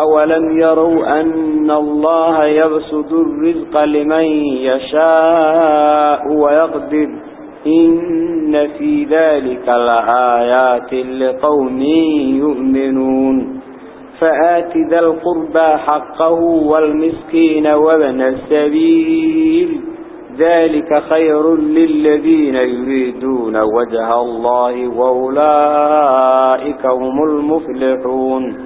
أولم يروا أن الله يبسط الرزق لمن يشاء ويقدر إن في ذلك لآيات لقوم يؤمنون فآت ذا القربى حقه والمسكين وابن السبيل ذلك خير للذين يريدون وجه الله وأولئك هم المفلحون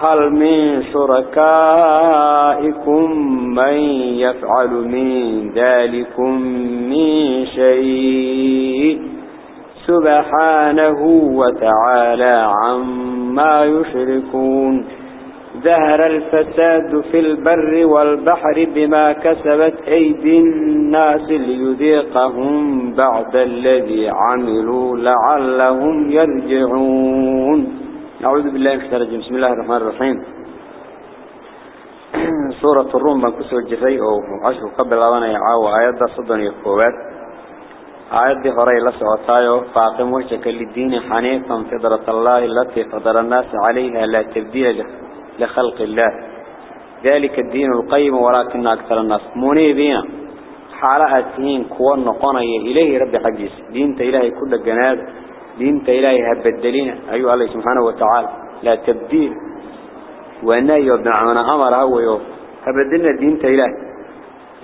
هل من شركائكم من يفعل من ذلكم من شيء سبحانه وتعالى عما يشركون ظهر الفساد في البر والبحر بما كسبت أيدي الناس ليذيقهم بعد الذي عملوا لعلهم يرجعون أعوذ بالله من الشيطان الرجيم. بسم الله الرحمن الرحيم. سورة الروم من كسر الجفاي أو عشر قبل أبانا يعاو آيات صدن يقوات. آيات دي هراي لسعطايو فاقم وجهك للدين حنيفا فضرة الله التي فضر الناس عليها لا تبديل لخلق الله. ذلك الدين القيم ولكن أكثر الناس منيبين. حالاتين كوان نقنية إليه رب حقيس. دين إلهي كل جناد. دينت إلهي هبدلين أيها الله سبحانه وتعالى لا تبديل. وأنه عمنا أمر هو هبدلنا دينت إلهي.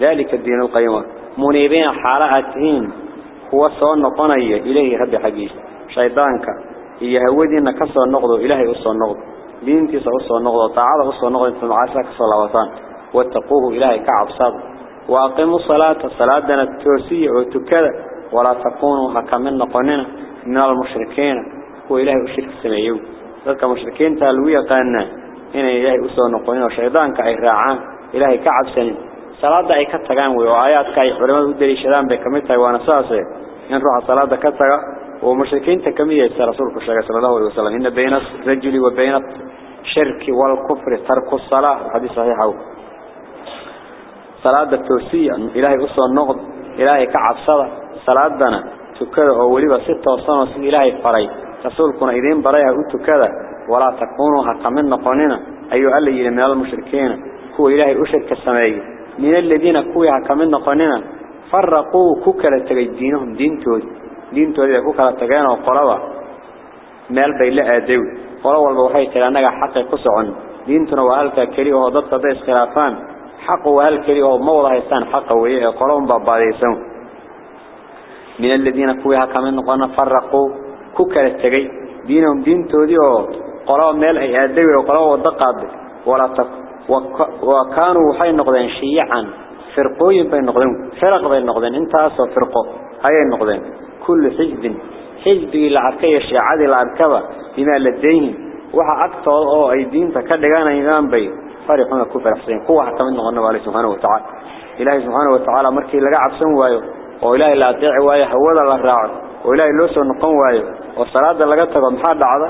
ذلك الدين القيم. منيبين حالاتين هو صور نقنية إليه رب حقيس شيطانك. يهودي إنك كسر النقض إلهي أصر النقض دينتي سأصر النقض وتعالى أصر النقض أنتم عاساك صلواتان واتقوه إلهي كعب صادق وأقيموا الصلاة. الصلاة دنا التوسية وتكذا ولا تكونوا هكمن نقننا من المشركين هو إلهي أشرك السمايو ذلك مشركين تألوية قالنا هنا إلهي أسوى نقنين وشيطان كأي راعان. إلهي كعب سنين. صلاة أي كتغان وآيات كأي علماء الدري شدان بكمتها وأنا ساسي ينروح الصلاة كتغا. ومشركين تكمية رسولك صلى الله عليه وسلم. إن بين الرجل وبين الشرك والكفر ترك الصلاة. الحديث صحيح هو صلاة التوسية إلهي أسوى النقض إلهي كعب صلاة. صلاة دنا. تكذا أو وليبا ستة وصنة سيد إلهي فري رسولكنا إذين بريها أتكذا ولا تكونوا حقا من نقوننا أيها اللي من المشركين هو إلهي أشرك السمائي من الذين كوي حقا من نقوننا فرقوا كوكالة تغي دينهم دين تود دين تود كوكالة تغينا وقربا مال بيلا آدوي قربا البوحي تلانك حقا قصعن دينتنا وهالك كريه وضدت بيس خلافان حق وهالك كريه وموضع يستان حقا وإيه قربا بباديسون من الذين كويها كمان نقولنا فرقوا كوكا التجي دينهم دين تودي قرأوا مال أي أدوي وقرأوا ودقاد ولا وكانوا حي نقدين شيعا. فرقوين بين نقدين فرق بين نقدين انت أصلا فرقه هاي النقدين كل حزب. حزب العركية الشيعة العركبة بما لديهم وحا أكثر أو أي دين تكدقانا إيمان بي. فرقنا كفر حسين قوة حتى من نقولنا عليه سبحانه وتعالى. إلهي سبحانه وتعالى مركي لقى عبسون وآيو. وإلهي لا أطيع وايه هودا لا راعه وإلهي لو سو نقون وايه والصلاة لغا تغو محا دعده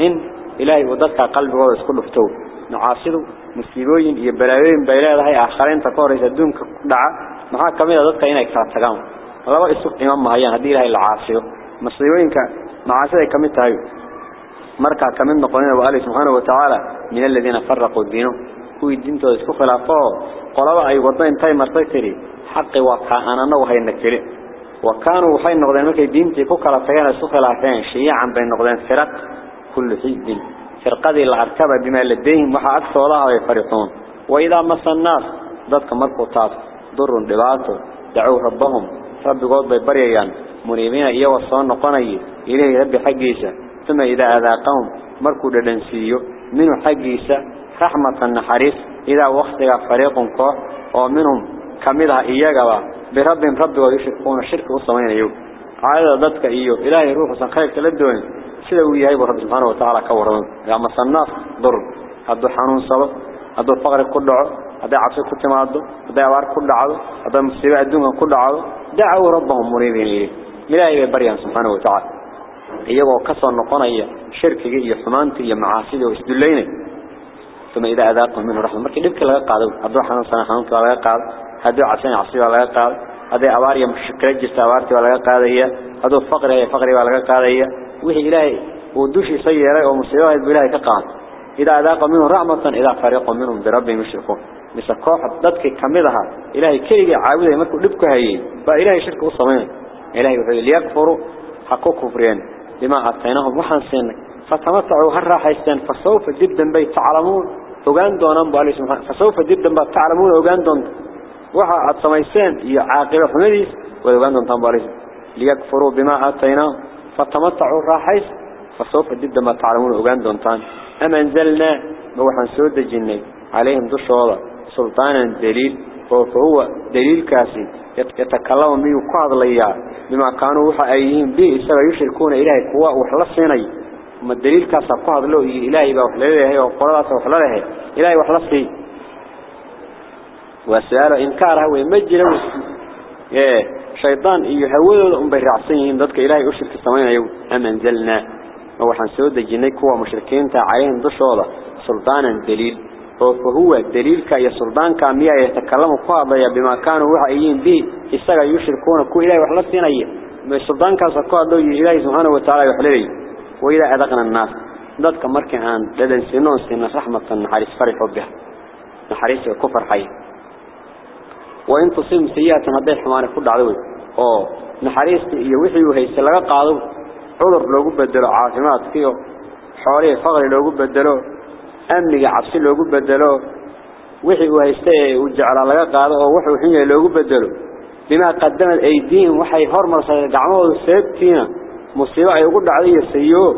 إن إلهي وددك قلبه ويسكن فتو نعاصده مصيبوين iyo balaayoyin bay leedahay aakhiranta ka horeysa adduunka ku dhaca maxaa kamid ah dadka inay kala tagaan laba isu iman mahayaan hadii ilaahay la caasiyo masiibooyinka macaasida kamid tahay marka kamid noqonina waa Allah subhanahu wa ta'ala min alladina farraqu diinu kuwi diintooda isku khilaafo qolaba ay wada intay martay tiri حق وقعنا وهي النكري. وكانوا وحي النقدين مكي دينتي كوكالا تغيانا سخلافين شيعا بين النقدين فرق كل حيث دين فرق ذي العركبة بما لديهم وحا أكثر الله ويفرقون وإذا مس الناس ذاتك مركو تاف ضر دباته دعوا ربهم. رب قوض ببريان مريمين إيو الصوان نقني. إليه ربي حقيسة. ثم إذا أذاقهم مركو دلنسيو. من حقيسة؟ رحمة النحريس. إذا وقتها فريق كوح ومنهم kamida iyagaba بربهم رب ويشركون الشرك والصمين يوم عادة ضدك إيوه إلهي روح سنخيك للدوين سيدو يهيب رب سبحانه وتعالى كورهم يا مصناف ضر هدو حانون صبر هدو الفقر كل عضو هدو عبسي كل تمادو هدو عوار كل عضو هدو مستيبع الدنيا كل عضو دعوا ربهم مريدين إليه إلهي بريان سبحانه وتعالى إيوه كسر نقنية شرك إيه حمانتي إيه معاصيده وإسدلينه ثم إذا أذاقهم منه رحمة مركي لبك لغا قادو هدو حانون سنة حانون لغا قادو هذا عشان عصير ولا قاد هذا أواري مشكلة جست أوارتي ولا قادية هذا فقر هي فقري ولا قادية وهي إلهي ودوش سيارة ومسيوها بإلهي كقاد إذا أذاق منه رحمة إذا فريق منهم بربهم يشركون. مثل كوحة ضدك كمدها إلهي كيري عاوزة يمركوا لبك هاي فإلهي شرك وصمين. إلهي وحي ليكفروا حقوا كفرين. لما أعطيناهم وحنسين فتمتعوا هرا حيستان فسوف جدا بيت تعلمون وقان دونان بألي سبحانه فسوف جدا بيت تعلمون وقان دون وحا اتسميسين يا عاقبة حميديس ولوانتن تنباريس ليكفروا بما آتينا فتمتعوا الراحيس فسوف جدا ما تعلمون اوغاندون تان. اما أنزلنا موحا سود الجنين عليهم دو شوالا سلطانا دليل. فهو دليل كاسي. يتكلم من يقعد ليا. بما كانوا وحا أيهم به سبا يشركون إلهي كواء وحلصيني ما الدليل كاسا قعد له إلهي با هي وقرارات وحلاله إلهي وحلصيني وسؤال إنكارها ويمجل إيه شيطان هودود أم برعسين ضدك إلهي أشرك السمين يوم أم أنزلنا وحن سود جنيك هو مشركين تعاين ضشوضة سلطانا دليل. فهو دليل كأي سلطان كامية يتكلم قاضية بما كانوا وحيين به إستغى يشركون كو إلهي وحلسين أيه السلطان كان سقاضي إلهي سبحانه وتعالى يحللي. وإذا أذقنا الناس. ضدك مركعان لدن سنون سنة رحمة نحارس فرحوا بها نحارس كفر حي. وإن تصيب سيئة هذه حمانة كل عدوي. أو نحريست يوحي وهيس لقى قاضو عذر لو بدلو عاصمات فيه حواليه فقر لو بدلو. أمني عبسي لو بدلو. وحي وهيستي وجعل لقى قاضو وحي وحي لو بدلو. بما قدمت أيديهم وحي هرمر دعموه سيبتين مصيبة يقول عليه سيئو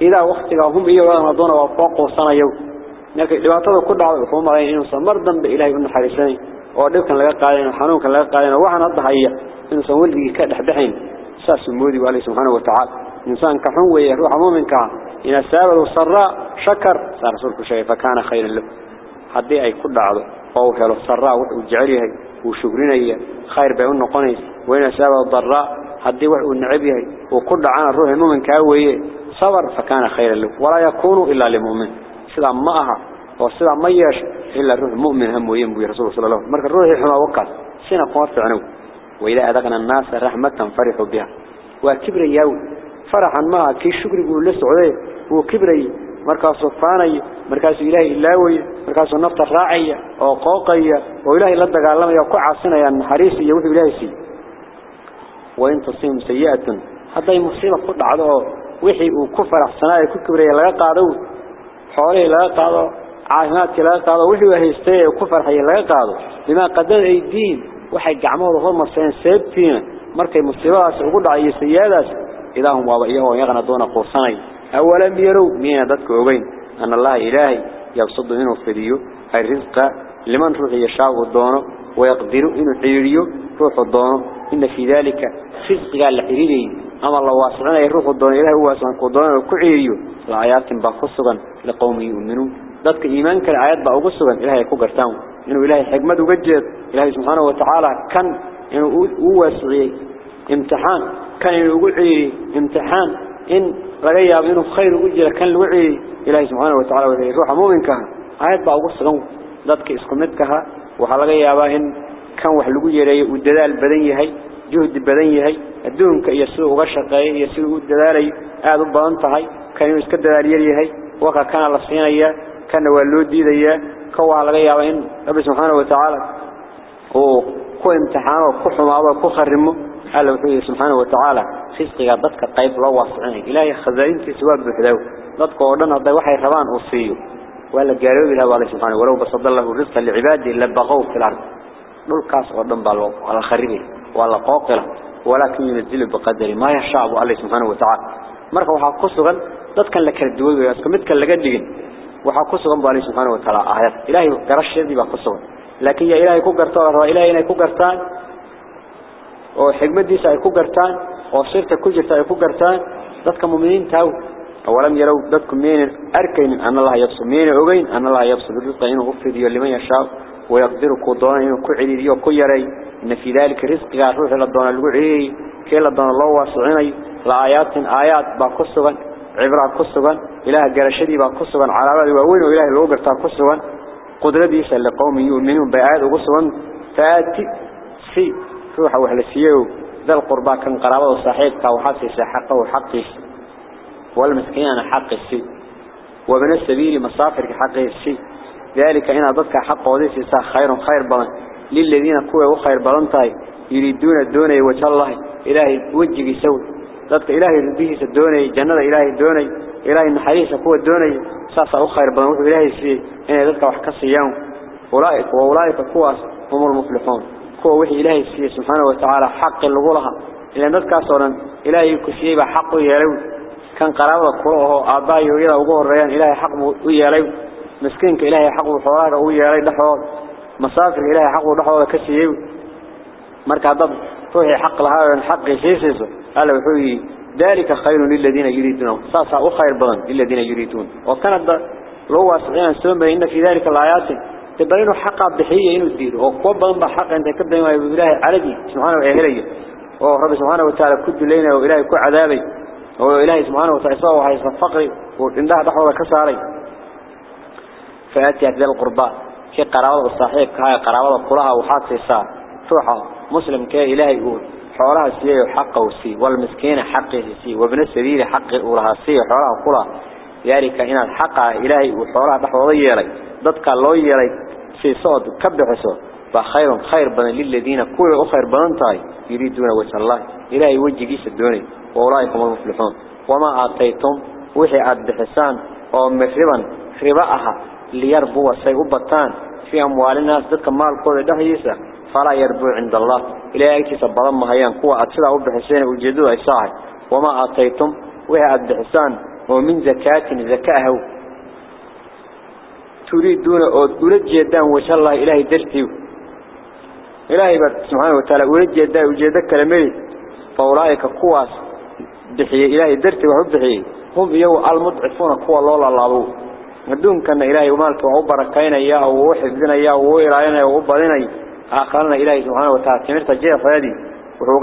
إذا وقتها هم إيوانا دون وفاقوا سنة يوم لكن ku dhacday wuxuu maray inuu samar dambe ilaahay u naxariisanay oo dhibkan laga qaadayna xanuunkan laga qaadayna waxaan hadda haya inuu san waldigii ka dhaxbaxayn saas moodi wali subhanahu wa ta'ala insan ka xun weeye ruuxa muuminka ina saabadu sarra shakar sar rasuulku sheegay fa kana khayran lahu hadii ay ku dhacdo oo helo sarra wuxuu jecel yahay uu shukrinaya khayr bay u noqonaysaa wayna saabadu darra hadii wax uu nacib yahay uu ku dhacana ruuxa muuminka weeye sabar fa kana khayran wala yakunu illa lil mu'min sida ma aha وصلا ما يش إلا الروح مؤمن هم ويم بي رسول صلى الله عليه وسلم. مرك الروح يحمى وقت. سينا قوات عنو وإذا أذقنا الناس رحمة فرحوا بها. وكبر يو. فرحا ما كي شكر يقول لسه عليه. هو كبر يو مرك صفاني. مرك إله إلاوي مرك نفط الراعي. أو قوقي. وإله إلا الدقاء لما يقع سينا ينحريسي يوث بلايسي وإن تصيم سيئة. حتى مصيبة قد عدو وحي وكفر حسناء. كبر يلقى قادو حوالي لا قادو عاهات كلا قالوا وش وهيستي وكفر هي لا قالوا لما قدر أي دين وحي جعمه وهو مرسين سبتين مركي مستباس وقول عي سيادس إذا هم وضعيه ويغنى دون قرصاني أولا بيرو مين أدتك عبين أن الله إلهي يبصد منه فريو الرزق لمن رغي شعب الدونه ويقدر منه حيريو روح الدونه إن في ذلك خزق قال لحريري أما الله واصلنا يروح الدونه إلهي واصلنا قدونه وكعيريو لآيات بخصغا لقوم يؤمنون ذاتك إيمانك الآيات بقصصا إله يكون قرتان إنه إله حكمة وجد إله سبحانه وتعالى كان إنه هو واسعي امتحان كان يقول عيري امتحان إن رجع منه خير أجر كان الوعي إلهي سبحانه وتعالى وذي روح مؤمنك آيات بقى قصة ضدك إسكمتكها وحلقة ياباهن كان وحلقو يري والدلال بدن يهي جهد بدن يهي الدون يسوء غشقي يسوء الدلالي u badan tahay kan inuu iska dadaal yar yahay waxa كان والود دي ذي كوا على جي عين ربي سبحانه وتعالى. وكو امتحانه وكوح معضه وكو خرمه قال له سبحانه وتعالى خيصي عبدك قيب الله وصعينه إلهي خزارين تسواب بحذو ضدك ودنا ضي وحي ربان وصيه ولا جاريو إلى الله سبحانه ولو بصد الله الرزق لعباده لبغوه في الأرض. نول كاس وردن بالوقت على خريبه وعلى قاقلة ولكن ينزله بقدره ما يحشعبه الله سبحانه وتعالى. مرفوحا قصغا ضدك لك الدوية ويأسك متك لك waxa ku sugan baa subhanahu wa ta'ala aayad ilaahay garashadii baa ku sugan laakiin ya ilaahay ku garto raba ilaahay inay ku gartaan oo xigmadiisa ay ku gartaan oo sirta ku jirta ay ku gartaan dadka muuminiinta awalam yaraw dadku meen arkayn an Allah yabsu meen ogeyn an Allah yabsu rizqa inuu fidiyo liman yashaa ويقدر كودون إنه كعلي يو كيري إن في ذلك رزق روح لدون الوعي كي لدون الله واسعيني لآيات آيات باكسوغا عبرة كسوغا إله قرشدي باكسوغا على بعض وأول وإله الوقر تاكسوغا قدرة ديسا لقوم يؤمنون بآيات وقسوغا فآتي سي روح وحلسيو ذا القرباء كان قرابة وصاحبك وحاسس حقه وحقه والمسكين حق السي وابن السبيل مصافر حقه السي ذلك إن ضدك حق وديس خير خير بلن. للذين كوا وخير بلن تاي يريدون الدون وجه الله إلهي وجه يسوي ضدك إلهي ربيه الدوني جنة إلهي الدوني إلهي النحريس كوا الدوني ساسا أخير بلن وحو إلهي سي إن ضدك وحكس يوم أولئك وأولئك كوا هم المفلحون كوا وحي إلهي سي سبحانه وتعالى حق اللغولها إلا ضدك صورا إلهي كسيب حق يلو كان قرابة كوه آبائي وإلى وقوه الريان إلهي حق يلو مسكينك إلهي حقه حواره ويالي دحوه مسافر إلهي حقه دحوه كسيهو مركا ضد روحي حق لها حق سيسيسو قال وحوي ذلك خير للذين يريدون ساسا أخير بضن للذين يريدون. وكانت لو واسعين السلام إن في ذلك الآيات تبينوا حقا بحية إنه الدين. وقوة بضن بحق أنت كبدا ما إلهي عربي سبحانه وإهلي ورب سبحانه وتعالى كد لنا وإلهي كو عذابي وإلهي سبحانه وتعالى وحيث الفقر وإنها دحوه كساري فأتي ذا القرباء كي قرابة الصحيح كهاي قرابة كلها وحاط سيسا روحه مسلم كي إلهي يقول حولها سيه حقه سي والمسكين حقه سي وابن السبيل حقه ولها سي حولها كلها ذلك إن الحق إلهي وحولها بحوضي يلي ضدك الله يلي في صوت كبحسه فخير خير بنا للذين كل أخير بنانتاي يريدون وجه الله إلهي وجه جيس الدوني وأولئك المفلحون وما آتيتم وحي عبد حسان ومخربا خرباءها ليربوا سيغبطان في أموال الناس ذلك مال قول دهيسة فلا يربو عند الله. إلى أيتي سبضان مهيان قوة أتسلع بحسين وجدوا إساعي وما أعطيتم وهي بحسان ومن زكاة زكاة. تريدون أولد جدان وشاء الله إلهي درتيو. إلهي سبحانه وتعالى. أولد جدان وجدك لمري فأولئك قوة بحي إلهي درتي وحب بحي هم يو المضعفون قوة الله الله هدون كان إلهي ومالك وعبركين إياه ووحفظنا إياه وإلهينا وعبرنا آخرنا إلهي سبحانه وتعالى. تمرت جيح هذه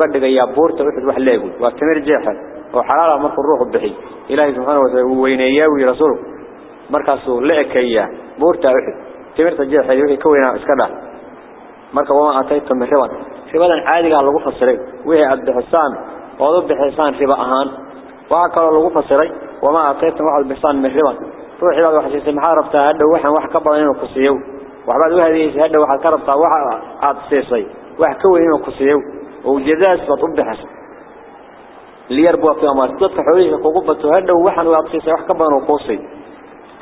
قد إياه بورت وحد وحلاقه وتمر جيحا وحلال مرق الروح بحي. إلهي سبحانه وتعالى. وين إياه ورسوله مركزه لعك إياه بورت وحد تمرت جيح هذه وحي كوينا اسكده مركز وما أتيت من ربا ربا عادي قال لغو فسري. وهي عبد حسان وضب حسان ربا أهان. وعكا لغو فسري. وما أتيت واحد بحسان من ربا بعد واحد يسمى حاربتها هذا وحن واحد كبر إنه قصيو. واحد يسمى هذا واحد كربتها واحد عاد سيصي واحد كوي إنه قصيو وجزاز بطب حسن ليربوا في أمار تطلع حواليه قبضته هذا وحن وعاد سيصي واحد كبر إنه قصي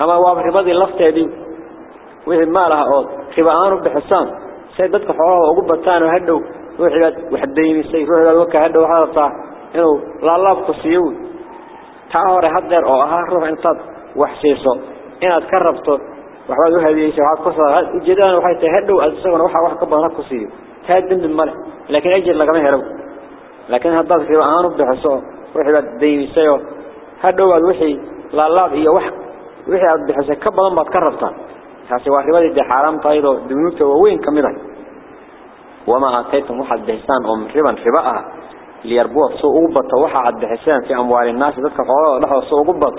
أما هو رباضي اللفتة دي وهم ما لها أول خبعان بحسان سيدتك حواليه وقبضتان واحد ديني سي روحي بعد وكا واحد طاح إنه لا الله قصيو تعالى هذا أو أها روح انتظر inaad ka rabto waxbaad u hadiyeysaa waxaad ku soo ujeedana waxay tahay hadhow aad waxa wax ka badan ku siiyo taa dambi male laakiin ajir lagama helo laakiin haddaad riba aan u bixiso wixii baad deymisayo hadhow aad wixii laalaab iyo wax wixii aad bixisay ka badan baad ka rabtaa taasi waa ribadii dee xaaraam tahay oo dunuubta waaweyn ka mid ah wama aataytum oo riban riba ah ليربوه سوء أقبط وحا عد حسان في أموال الناس ذاتك حوالي لحظة سوء أقبط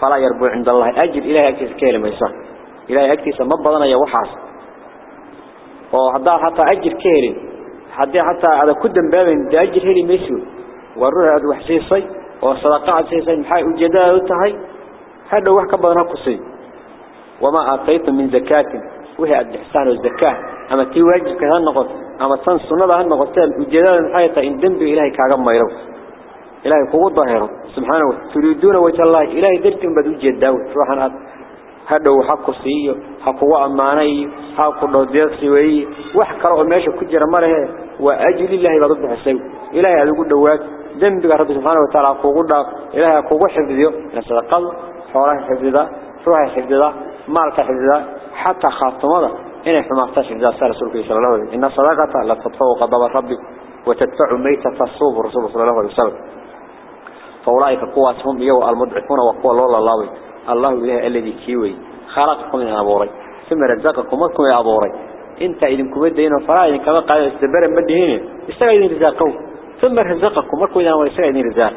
فلا يربو عند الله أجل إلهي أكتس كلمة يصح إلهي أكتس مبضنا يوحاس وحدا حتى أجل كهرين حتى حتى هذا كدن بابين دي أجل هلي ميسو والروح هذا وحسيسي وصدقاء سيسي محاي أجداء تهي هذا وحكا بدنا قصي. وما أعطيت من زكاة. وهي الإحسان والزكاة أما تي واجب كهان نقط أما تن سنة هان نقطان أجداء الحياة إن دنب إلهي كاغم ما يرو إلهي قوة ظاهرة سبحانه. تريدون وجه الله. إلهي درتم بدو جداو روحنا هذا حق سيئ حق وأماني حق الرضيق سوي وحكر أماشا كجر مره وأجل الله بضب حسين إلهي هذا قد دوات ذنبك رب سبحانه وتعالى قوة إلهي قوة حفظه نسل قلب حوله حفظه روحه حفظه مالك حفظه حتى خاطمه إنه حماقتاش حفظه سال رسولك صلى الله عليه وسلم إن صدقة لا تطفو غضب ربي وتدفع ميتة الصوب رسول صلى الله عليه وسلم فأولئك قواتهم يو المضعفون وقوة الله الله الله إله الذي كيوي خلقكم من أبوري. ثم رزقكم مكم يا أبوري. إنت إذن كبدين وفرائن كما قال استبرا مدهين استغيدين رزاقه. ثم رزقكم مكم يا أبوري. استغيدين رزاق.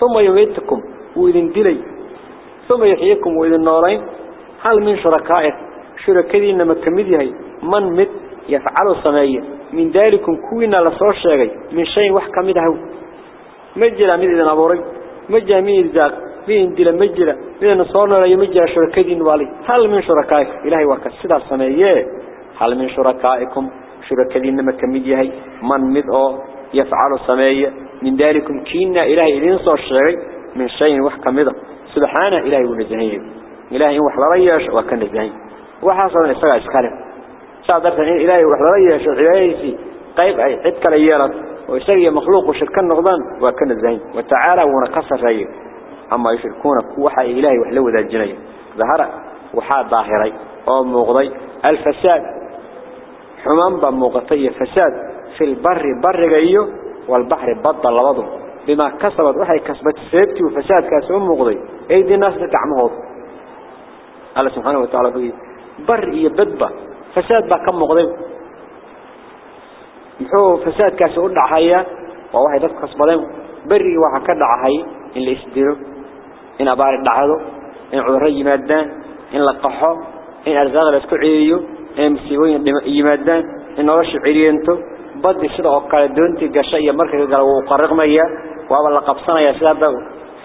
ثم يميتكم وإذن دلي. ثم يحييكم وإذن نورين. هل من شركائك شركائي إنما كمدهي من مت يفعل صمية من ذلكم كوينا لصور من شيء وح كمده مجل من إذن أبوري. مجل من رزاق. مين دل مجرى مين لا يمجرى شركين والي. هل من شركائك؟ إلهي وكسد السماية. هل من شركائكم شركين ما كمية من مدعو يفعل السماية؟ من ذلكم كينا إلهي إذن صار شيء من شيء وحكا مدى سبحانه إلهي ونزهيه إلهي وحلا رياش وكان نزهيه وحاصل إسراء إسخاله سادرت إن إلهي وحلا رياش وحلايسي قيب عدك ليارت ويسري مخلوق وشركا نغضان وكان نزهيه وتعالى ونقصر رياش أما يشركون وحا إلهي وحلو ذا الجنية ظهر وحا ظاهري. أو مغضي الفساد. حمام بمغطية فساد. في البر بر غيو والبحر بطل لبضه. بما كسبت وحي كسبت سيبتي وفساد كاسم مغضي أيدي الناس تتعمهض الله سبحانه وتعالى فيه بر يبدبه فساد با كم مغضي محو فساد كاسم دعهيا وواحد ذات كسبتين بري وحا كدعهي إن لإسدره إن أبار الدعاده إن عذر يمادان إن لقحه إن أرزاق الاسكو عيريو إن مسيوين يمادان إن نورش عيرينتو بدي سيدا وقال دونتي قشايا مركز قال وقرق ميا وابا لقبصنا يا سيدا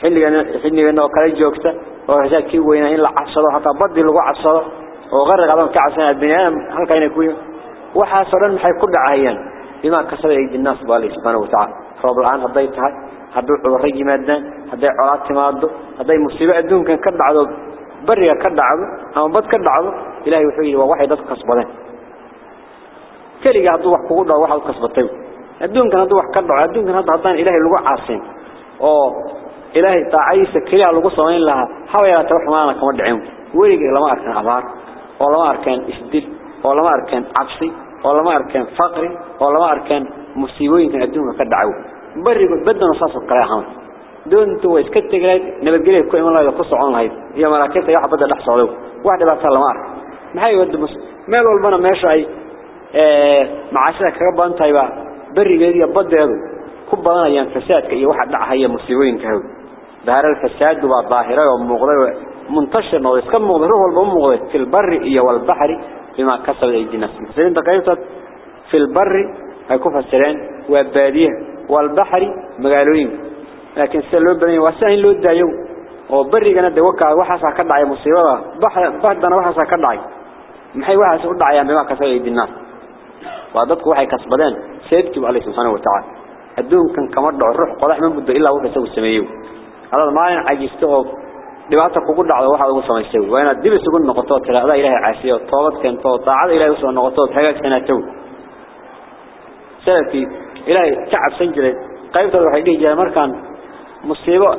حيني أنه وقال جوكتا وحساد كي وينا إن لعصده حتى بدي لغو عصده وغرق عظام كعسنا البنيان هل كان يكوين؟ وحاسرا محي كل عهيان بما كسر أيدي الناس بالله سبحانه وتعالى. رب العالمين هضيتها adduunkan ka dhacdo bariga ka dhacdo ama bad ka dhacdo ilaahay wuxuu yidhi waa waxay dadku kasbadeen keliga hadduu wax kugu dhaco waxaad kasbatay adduunkan hadduu wax ka dhaco adduunkan hadda haddaan ilaahay lagu caasin oo ilaahay taacadiisa keliya lagu samayn lahaa haba yaraatee wax maana kama dhicin weligii lama arkaan abaar oo lama arkaan isdil oo lama arkaan cabsi oo lama arkaan faqri oo lama arkaan musiibooyinkan adduunka ka dhaco bariga badana saasoo kale ahaan doontu way iska tegay nabadgelyo ku iman lahayd ku socon lahayd iyo maraakiibta iyo xabada dhex socdo wax dhibaato lama arko maxay wada meel walbana meesha ay ee macaashada kaga badan tahay ba barigeeda iyo badeedu ku badanayaan fasaadka iyo waxa dhacaya musiibooyinka haw dahar fasaad waa daahira oo muuqday منتشر muuqday ruux walba muuqday fil barri iyo wal bahri bima kasab ay dinas sidoo qaybtad fil barri ay والبحر مقالوين لكن سلو بدني واسعين لو دايو oo barigana de waka waxa ka dhacay musiibada bahar bahdana waxa ka dhacay maxay waxa u dhacayaan bima ka soo yeedinaa waa dadku waxay kasbadeen sayyidku Allah subhanahu wa ta'ala adduunkan kama dhaco ruux qodax ma muddo ilaa wuxuu isagu sameeyo hada maalin cajisto oo dhibaato kugu dhacdo waxa ugu samaysay waa inaad dib isugu noqoto tiraada ilaahay caasiyo toobad keento taacada ilaahay soo noqoto hagaagsanaato salafii ilaahay ka cabsan jiray qaybtooda waxay dhihi jireen markaan musiibo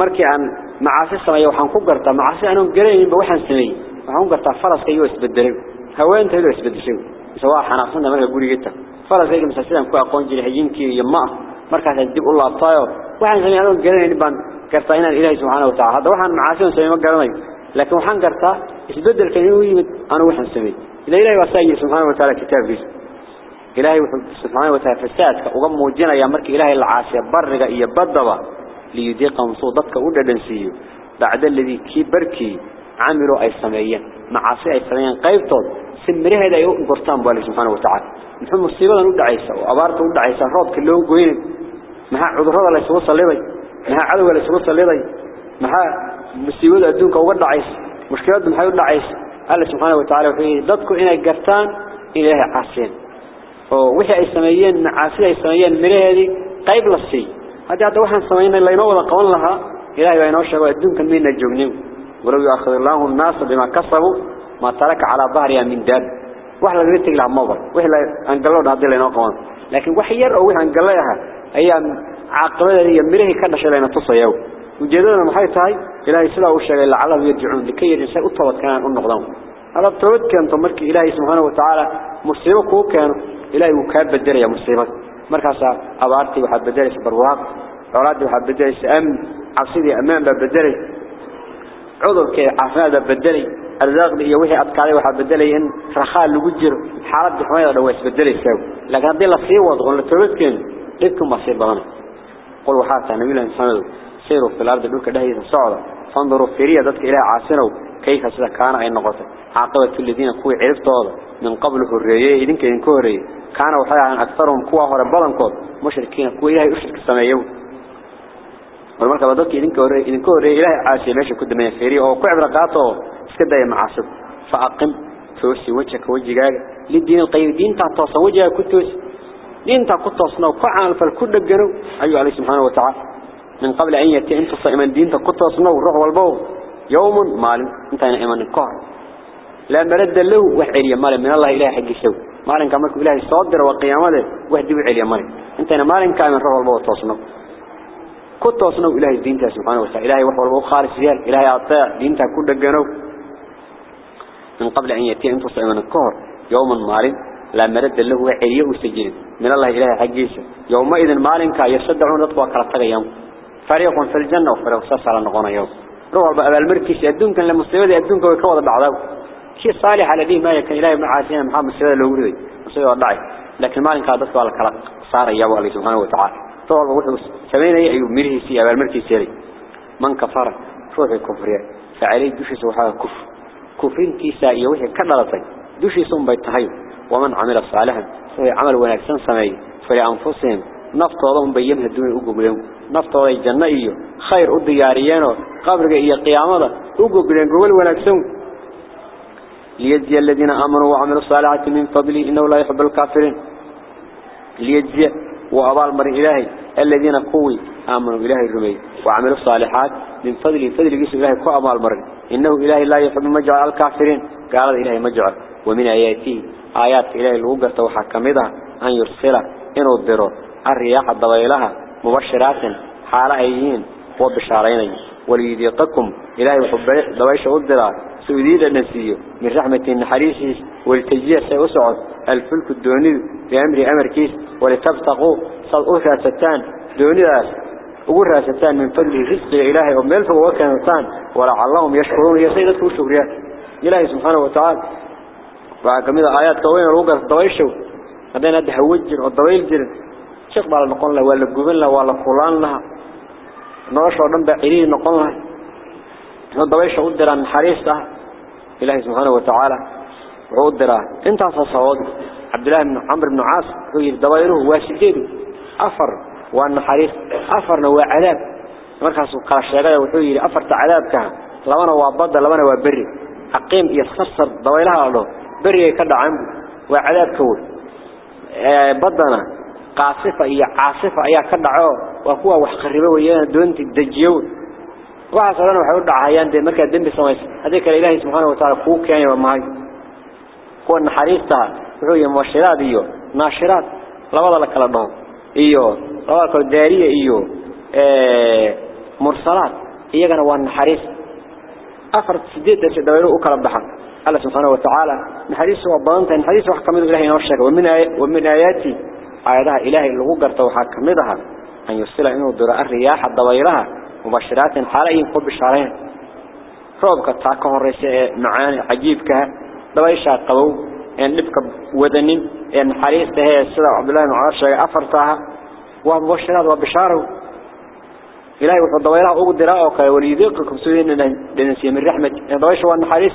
markii aan macaasi sameeyo waxaan ku gartaa macaasi aanan garanayninba waxaan sameeyey waxaan ku gartaa faraska iyo isbedelay haweentayda isbedeshay isagoo xanaaqsan marka gurigeeta faraskayga mise sidaan ku aqoon jiray hayinkii iyo ma markaas dib u laabtaayo waxaan sameeyay aanan garanaynin baan gartaa inaan ilaahay subxaanahu wa tacaala hadda waxaan macaasi sameeyo ma garanayo laakiin waxaan gartaa isbedelka inuu yimid anu waxaan sameeyey ila ilaahay إلهي سبحانه وتعالى فسادك. وقم وجينا يا مرك إلهي العاسية برق إيا بدبا ليذيقهم صودتك أولا دنسيه بعد الذي كي بركي عملوا أي سمعيا معاصي أي سمعيا قيبتون سمره هذا يوم قرطان بالله سبحانه وتعالى. نحن مصيبة نود عيسى وأبارت نود عيسى روب كلهم قوين مها عذر هذا لا يسوص لذي مها عدو لا يسوص لذي مها مصيبة أدونك وقد عيسى. مشكلة محا يود عيسى. الله سبحانه وتعالى وحيه ضدكم إنا قرطان إلهي عاسين ووحي أي سمعيا معاصي أي سمعيا مره هذه قيب للسي هذا هذا وحن سمعينا اللي ينوض قول لها إلهي وينوشك وأدونك من الجبنين ولو يأخذ الله الناس بما كسبوا ما ترك على ظهرها من داب وحلا قلت لها مضر وحلا أنقلوا هذه لنا قوان لكن وحير أو وحلا أنقلها أيام عاقبة هي مره كان شيء لنا تصيو وجدنا محيط هاي إلهي سلا وشجع لعلهم يرجعون لكي الإنسان أطلب كان النقضان هذا الطرد كان تمرك إلهي سبحانه وتعالى مصيبة كو كان إلهي وكاد بدر يا مصيبة مركز آه، أبارتي وحد بدرش برواق أولادي وحد بدرش أم عصيدي أمام ببدري عضو كي عفناد ببدري الزاق بي يوهي أبكالي وحد بدري إن رخال لوجر حارب دي حميدة لو يس بدري سيو لكن دي الله سيوة دخل لتردكين لكم مصيبة لنا قل وحاة نبيل إنسان. سيروا في الأرض لوك دهي سعودة فانظروا فيريا ذاتك إله عاصنوا كيف سكان أي نقطة. عقبة الذين كوي عرفتوا من قبل حرية إذن كان كوري. كانوا حيا عن أكثرهم كوا هرب بلنكو مشركين كوي إلهي أشرك السمايون ولمالك بدوك إذن كوري إذن كوري إلهي عاصي ماشي كد من فيريا وكو عبر قاطو سكدا يا معاصب. فأقم توسي وجهك وجهك. للدين القيم دين تعتوص وجهك وتوسي دين تعتوصنا وقعان فالكل دقنو أيها عليه سبحانه وتعالى. من قبل أن يتي أنت صائمًا دين تقطع صنو الرغ والبوغ يوم مال أنت أنا إيمان القهر. لا مرد له وحيري مال من الله إله حق الشو مال إن كملك إله الصادر والقيامة وحدي وحيري مال. أنت أنا مال إن كان من رغ والبوغ تصنو قطع صنو إله الدين سبحانه وتعالى. إله وحر والبوغ خالص يال إله يعطى دين تكون دقانو من قبل أن يتي أنت صائمًا القهر يوم مال لا مرد له وحيري وسجين من الله إله حق الشو يوم إذن مال إن كان يصدعون رطبا كرطة يوم فريق في الجنة وفريق ساس على نغانا يوم. روح بقى المركز يدون كان لمستوى يدون كان بعضه. شيء صالح على دين ما يكن إلهي معاسينا محمد سيدة لوري مستوى ضعي لكن مال كا دسوا على كرق صار يابو عليه سبحانه وتعالى. طول وحوس سميني أيو مره سي أبال مركي سيري. من كفر روح الكفر فعليه دوشي سوحا كفر. كفرين كيسا يوحي كنلطي دوشي سن بيتهيو ومن عمل صالحا سوى عمل ونكسن سمي فلأنفسهم نفتوضهم بيمها الدنيا أقوبلهم نفتوض الجنة إيو. خير الدياريانو قبرك إيا قيامة. أقوبلهم قول ونكسن ليجزي الذين آمنوا وعملوا الصالحات من فضله إنه لا يحب الكافرين. ليجزي وأبال مر إلهي. الذين قوي آمنوا إلهي الرمي وعملوا الصالحات من فضل فضل جسم إلهي كو أبال مر إنه إلهي لا يحب مجعل الكافرين. قال إلهي مجعل ومن آياته. آيات إلهي الوقت وحكمتها أن يرسل إنه الدرو. الرياح الضويلها مبشرات حال أيين وبشارين. وليذيقكم إلهي وحب دويش أدرا سوديد النسيه من رحمة النحريس والتجيء سيسعد الفلك الدوني بأمر أمر كيس ولتبتغوا صل ستان دوني ذاس أقول ستان من فضل رزق إلهي وملفق وكانتان ولعلهم يشكرون هي سيدة الشكريات إلهي سبحانه وتعالى. وكمذا آيات قوية الوقت الضويشو هذين أدى حوجر والضويل جر. شيخ بقى نقول له ولا قبل له ولا فلان لها نرشوا نبع إليه نقول له الضويشو أدرى عن حريصة إلهي سبحانه وتعالى وأدرى انت صواد عبد الله بن عمرو بن عاص هو دوايره واسجده أفر وأن حريص أفرنا وعذاب مركز قال الشيخ وحوي أفرت عذابك لوانا وابض لوانا وبري أقيم يخسر دوايلها له بري كذا عم وعذاب كول بدنا قاصفة هي عاصفة كذا عو وهو وحقربه ويانا دونت الدجيون وعصرنا وحيود عيان دي مركز دم بسمايس هذيك الإله سبحانه وتعالى فوق يعني وماي هو النحريستها وحوي مؤشرات إيو. ناشرات. لبضا لك لبضا إيو. لبضا كل دارية إيو. إيه مرسلات. إيقنا وان نحريس أفرد سديد داشة دوينه أكلا بحر الله سبحانه وتعالى. نحريس وبانتا نحريس وحكمه إلهي نوشك ومن, آي ومن آياتي. آياتها إلهي اللي قرت وحكمتها أن يرسل إنه دراء الرياح الضويرها مبشرات حالين قب الشهرين روبك تاكه الرئيس معاني عجيبك. دويشا قبو إن نبك ودنين إن حريص هي السيدة عبد الله بن عمر أفرتها. ومبشرات وبشاره إلهي وحد ضويلها أقول دراءك وليذيقكم سوين لنسي من رحمة. ضويش هو النحريس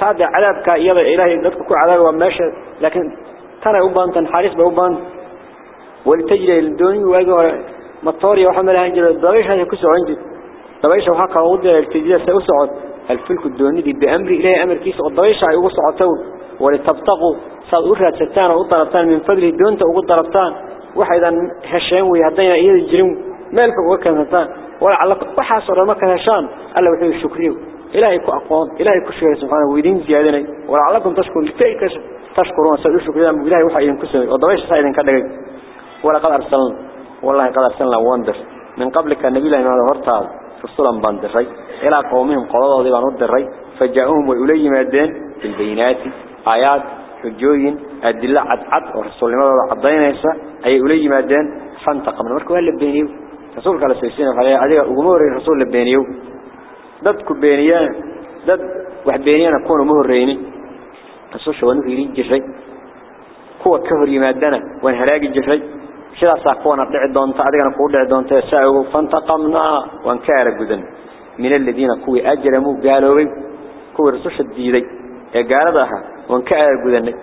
تابع عذابك يضع إلهي ذاتك عذاب وماشى لكن ترى أبان تنحريس بأبان. ولتجري الدنيا وأجوا مطوري وحملها انجل ضويش هذا كسو عندي. ضويش وحقا وضع التجري سأسعد الفلك الدنيا دي بأمر إلهي. أمر كيس. الضويش يقول صعتون ولتبتغوا. صاد ستان. وطلبتان من فضل الدنيا وقل طلبتان وحيدا هشام ويهدينا إياد الجرم مالك وكذا ولا علق. وحصر ما كان هشام. ألا وحي الشكريه إلهي كو أقوان إلهي كو شكري. سبحانه ويدين زيادنا ولا علقكم تشكر. لكي تشكرون. سألوا شكري. إلهي وحي ينكسر وضويش سائدا كدقي ولا قد أرسلنا والله قد أرسلنا واندر من قبلك النبي هذا هرتاد رسولا باندري إلى قومهم قرضوا ذي باندري فجاءهم وإلي مادين بالبينات آيات حجوين أدلة عد عد ورسول الله عضين يسا أي إلي مادين فانتقمنا مركوا هل بينيو رسولك على سيسين وحاليا عليها أمور الرسول بينيو dadku beeniyaan dad wax beeniyana kuwa muhorreeyni rasuusha waan fiirin jiray kuwa ka hor yimaadana waan شرا ساكونا دعدون تعدين كو دعدون تسا أو فانتقمنا وانكار قدن. من الذين كو أجرموا قالوا كو رسوش الديدي. اي قالدها وانكار قدن.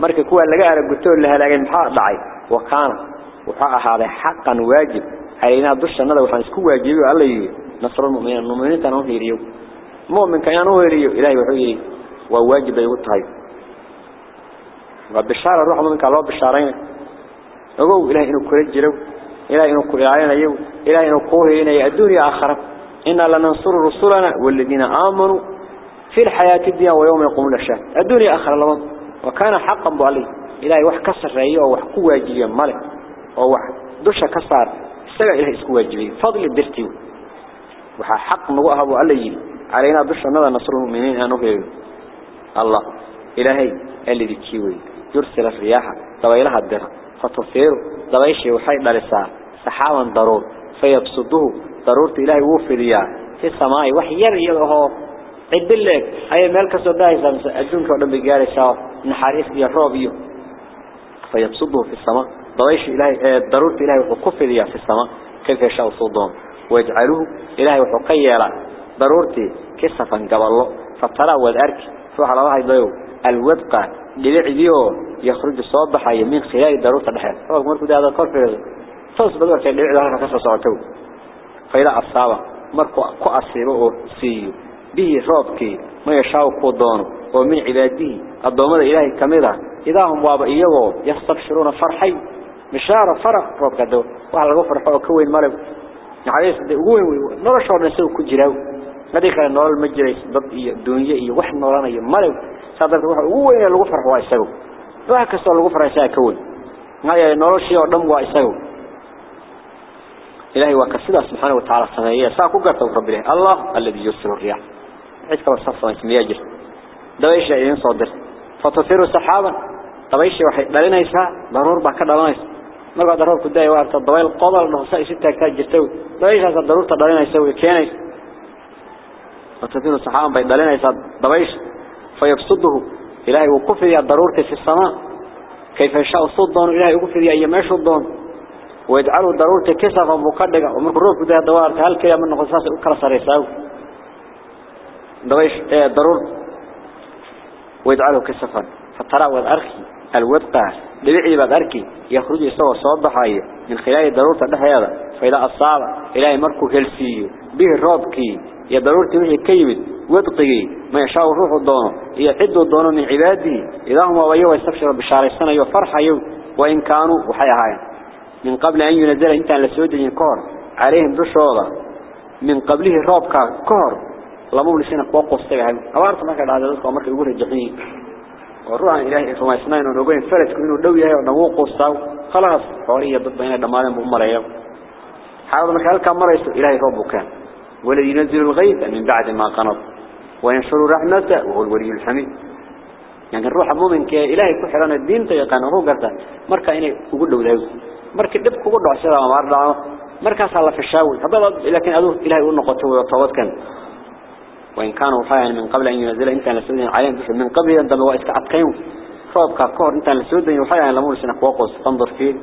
مارك كو اللقاء ربطول لها لاغين حق دعي. وكان وحق هذا حقا واجب. علينا دوش النظر وحان اسكو واجب وعلي نصر المؤمنين المؤمنين تنوه يريو مؤمن كان ينوه يريو إلهي وحيري وواجب يوطعي وبشارة روح منك الله بشارينك أقول إلهي إنه كل جرو إلهي إنه كل عين يو إلهي إنه قوه إنه الدنيا آخرة إنا لننصر رسولنا والذين آمنوا في الحياة الدنيا ويوم يقومون الشهد الدنيا آخر لهم وكان حقا بألي إلهي وح كسر رأيه وح قوة جيا ملك وح دشة كسر waajibiyay fadli dirtii waxa xaq nagu ah buu alla yiri علينا بشرنا نصر المؤمنين أنه الله إلهي الذي كيوي يرسل الرياح طويلها الدرع فتثير ضويشي وحي دلسا سحابا ضرور فيبسطه. ضرورة إلهي وفريا. في السماء وحير يضعه عد لك أي ملك صداه أدونك ودن بقارسا نحاريس يروبيو فيبسطه في السماء. ضويش إلهي ضرورة إلهي وكفريا في السماء. كيف يشاء صدام. ويجعله إلهي وحقيلا ضرورتي كسفا قبل الله فترى والأرك. روح على الله يضيو الوبقى للعديو يخرج الصباح يمين خلال ضرورة الحياة هو مركو ده هذا كفر. فوز بدور كان للعديو هذا كسر صعته فإذا أصابه مركو كو أصيبه سيو. به رابكي ما يشاء قدانه ومن عباده. الضوامد إلهي كميرا إذا هم وابا إيوه يستبشرون فرحي. مشارة فرح رابك دو وعلى غفر حوى كوين مرب نعيس وين نرشوا نسوي كجراو هذيك النور مجري ضد الدنيا إيه وح نورنا إيه مرب صادق وح وين الغفر هو يسوي؟ روح كسر الغفر يسوي كوين هاي نرشي ودم ويسوي إلهي وكسر سبحانه وتعالى سماية ساكو قرط رب الله الله الذي يسر الرياح. عيسك والصفة اسمه يجر دويش إذن صدر. فتصير سحابا دويش وحي دلنا يسا. ضرور بك دلنا يسا. مرقى ضرور كداي وارت الضويل القضل انه سأي ستة كتاج جرتوي دويش هذا ضرور تدلنا يسوي. كينيس فتصير سحابا بي دلنا يسا. دويش. فيبصده إلهي وكفر يا ضرورة في السماء. كيف يشاء صدون إلهي وكفر يا أيام يشدون ويجعلوا ضرورة كسفا مقدقة ومرقى روح كداي دوارت هل كيا من قصاص أكرا سريساو. دويش إيه ضرور ويجعله كسفا. فترى والأركي الودقة لبعي بالأركي يخرج يسوى صوبحاية من خلال ضرورة ده هذا فإذا أصاب إلهي مركو هلسي به الرابكي يا ضرورة وحي كيمد ودقي ما يشاء روح الدونه يحد الدونه من عباده. إذا هم ويوا يستبشر بشار السنة يفرح يو وإن كانوا وحي هاي من قبل أن ينزل انت على سود الكور عليهم دشوضة من قبله رابك كور. لما بلسنا قوة قصتها أوارت ما كان هذا ذلك ومرك يقول الجحيم. والروح إلهي فما يسنين ونقول فرد كمينه دوية ونقوه قصته خلاص. حوالي ضد بين دمالهم بأمر أيام حاول مكان كان مرة يسو إلهي ربه كان والذي ينزل الغيث من بعد ما قنط. وينشر رحمته وهو الولي الحميد. يعني الروح المؤمن كي إلهي كحران الدين تيقان هو قرده. مركا إني يقول له ذاوي مركا دبك يقول له عسيرا ومعرض مركا صلى في الشاول لكن أدوه إلهي يقول نقطه ويطوات كان. وإن كانوا فاعل من قبل أن ينزل إنت نسلين عليهم من قبل أن دلوا إسكعت كيو روبك كور إنت لسودين وحيا لمون سنة قوقص تنظر فيه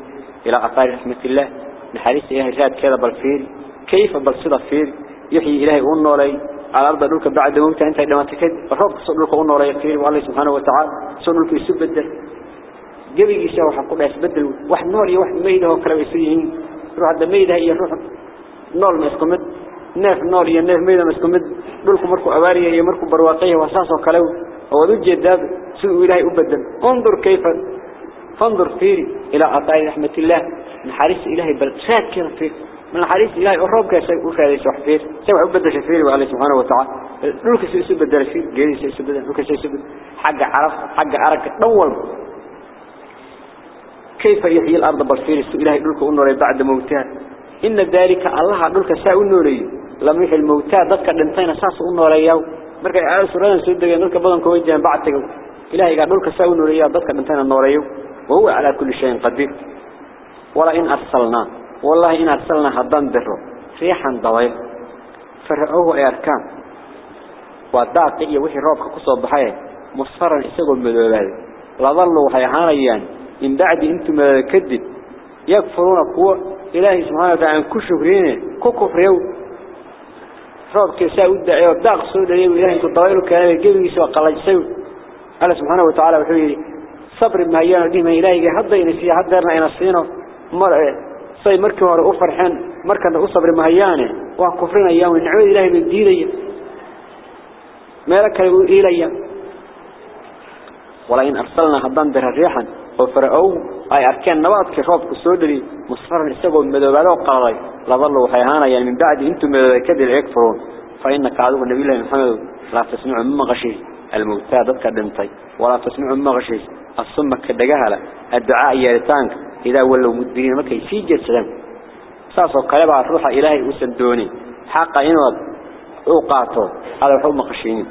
إلى أثار رحمة الله. نحريس إلهي راد كذا بالفير كيف بالصدى فير يحيي إلهي ونوري. على أرض دولك بعد موته أنت لما تكد الرب صدلك ونوري فير والله سبحانه وتعالى صدلك يسبدل قبل يسوي حقوق يسبدل واحد نوري واحد ميده وكلا يسيين روح هذا ميده هي روح نور ما يسكمد ناف نور يا ناف ميده ما يسكمد دولك مركو أبارية يا مركو برواقية وأساس وكلاو. هو ذو الجداد سوء إلهي أبدل انظر كيف فانظر فيري إلى أطاع رحمة الله. من حارس إلهي بل شاكر فيه من حارس إلهي أرهب كسي وكذا سوح سوى عبد شفير وعليه سبحانه وتعالى. لوك سيسب الدرسين جيري سيسب لوك سيسب حق عرف حق عرك دول كيف يحيي الأرض بالفير إلهي لوك أنوري بعد موتها. إن ذلك الله لوك ساء أنوري لم يحيي الموتى ضدك دنتين أساس أنوري يو مركا آية سورة سودة لوك بدن كويجان بعد تقو إلهي قال لوك ساء أنوري ضدك دنتين أنوري وهو على كل شيء قدير. ولا إن أرسلنا. والله إن أرسلنا هدان دره ريحا ضويل فرعوه أي أركان. وداق إيا وحي روبك كسو بحيه مصفرا إساقوا المدولاد لظلوا حيحانيان من بعد إنتم كذب يكفرون قوة. إلهي سبحانه وتعالى كشكرين ككفريو روبك ساء الدعي وداق سودة إلهي انتو ضويل كان يجب يسوى قلجسيو الله سبحانه وتعالى وحيه. صبر ما يانا ديما إلهي. هذا ينسي هذا ينسينه مر say markii hore u farxeen markana u sabri mahayaane waa kufrinayaan way nicmada ilaahay bay diidayaan meelo kale u iilayaan wala in arsalna hadan dir riixan oo farao ay arkeen nabaadkii roobku soo dhali musfaran isagoo madoobaado qalay labadu waxay ahaanayaan min bacdi intuu madooba kadib ay furoon fa innaka adigu nabi ilaahay maxamed la tasmicu mimma qashi الموتى dadka dhintay wala tasmicu mimma qashi asumma ka dhagahala addu'a yeelitaanka إذا ولوا مدبرين ما كي سيجد سلام. ساسو قلبها الروح إلهي أسدوني حقا إنواد أوقاته هذا الحب مقشين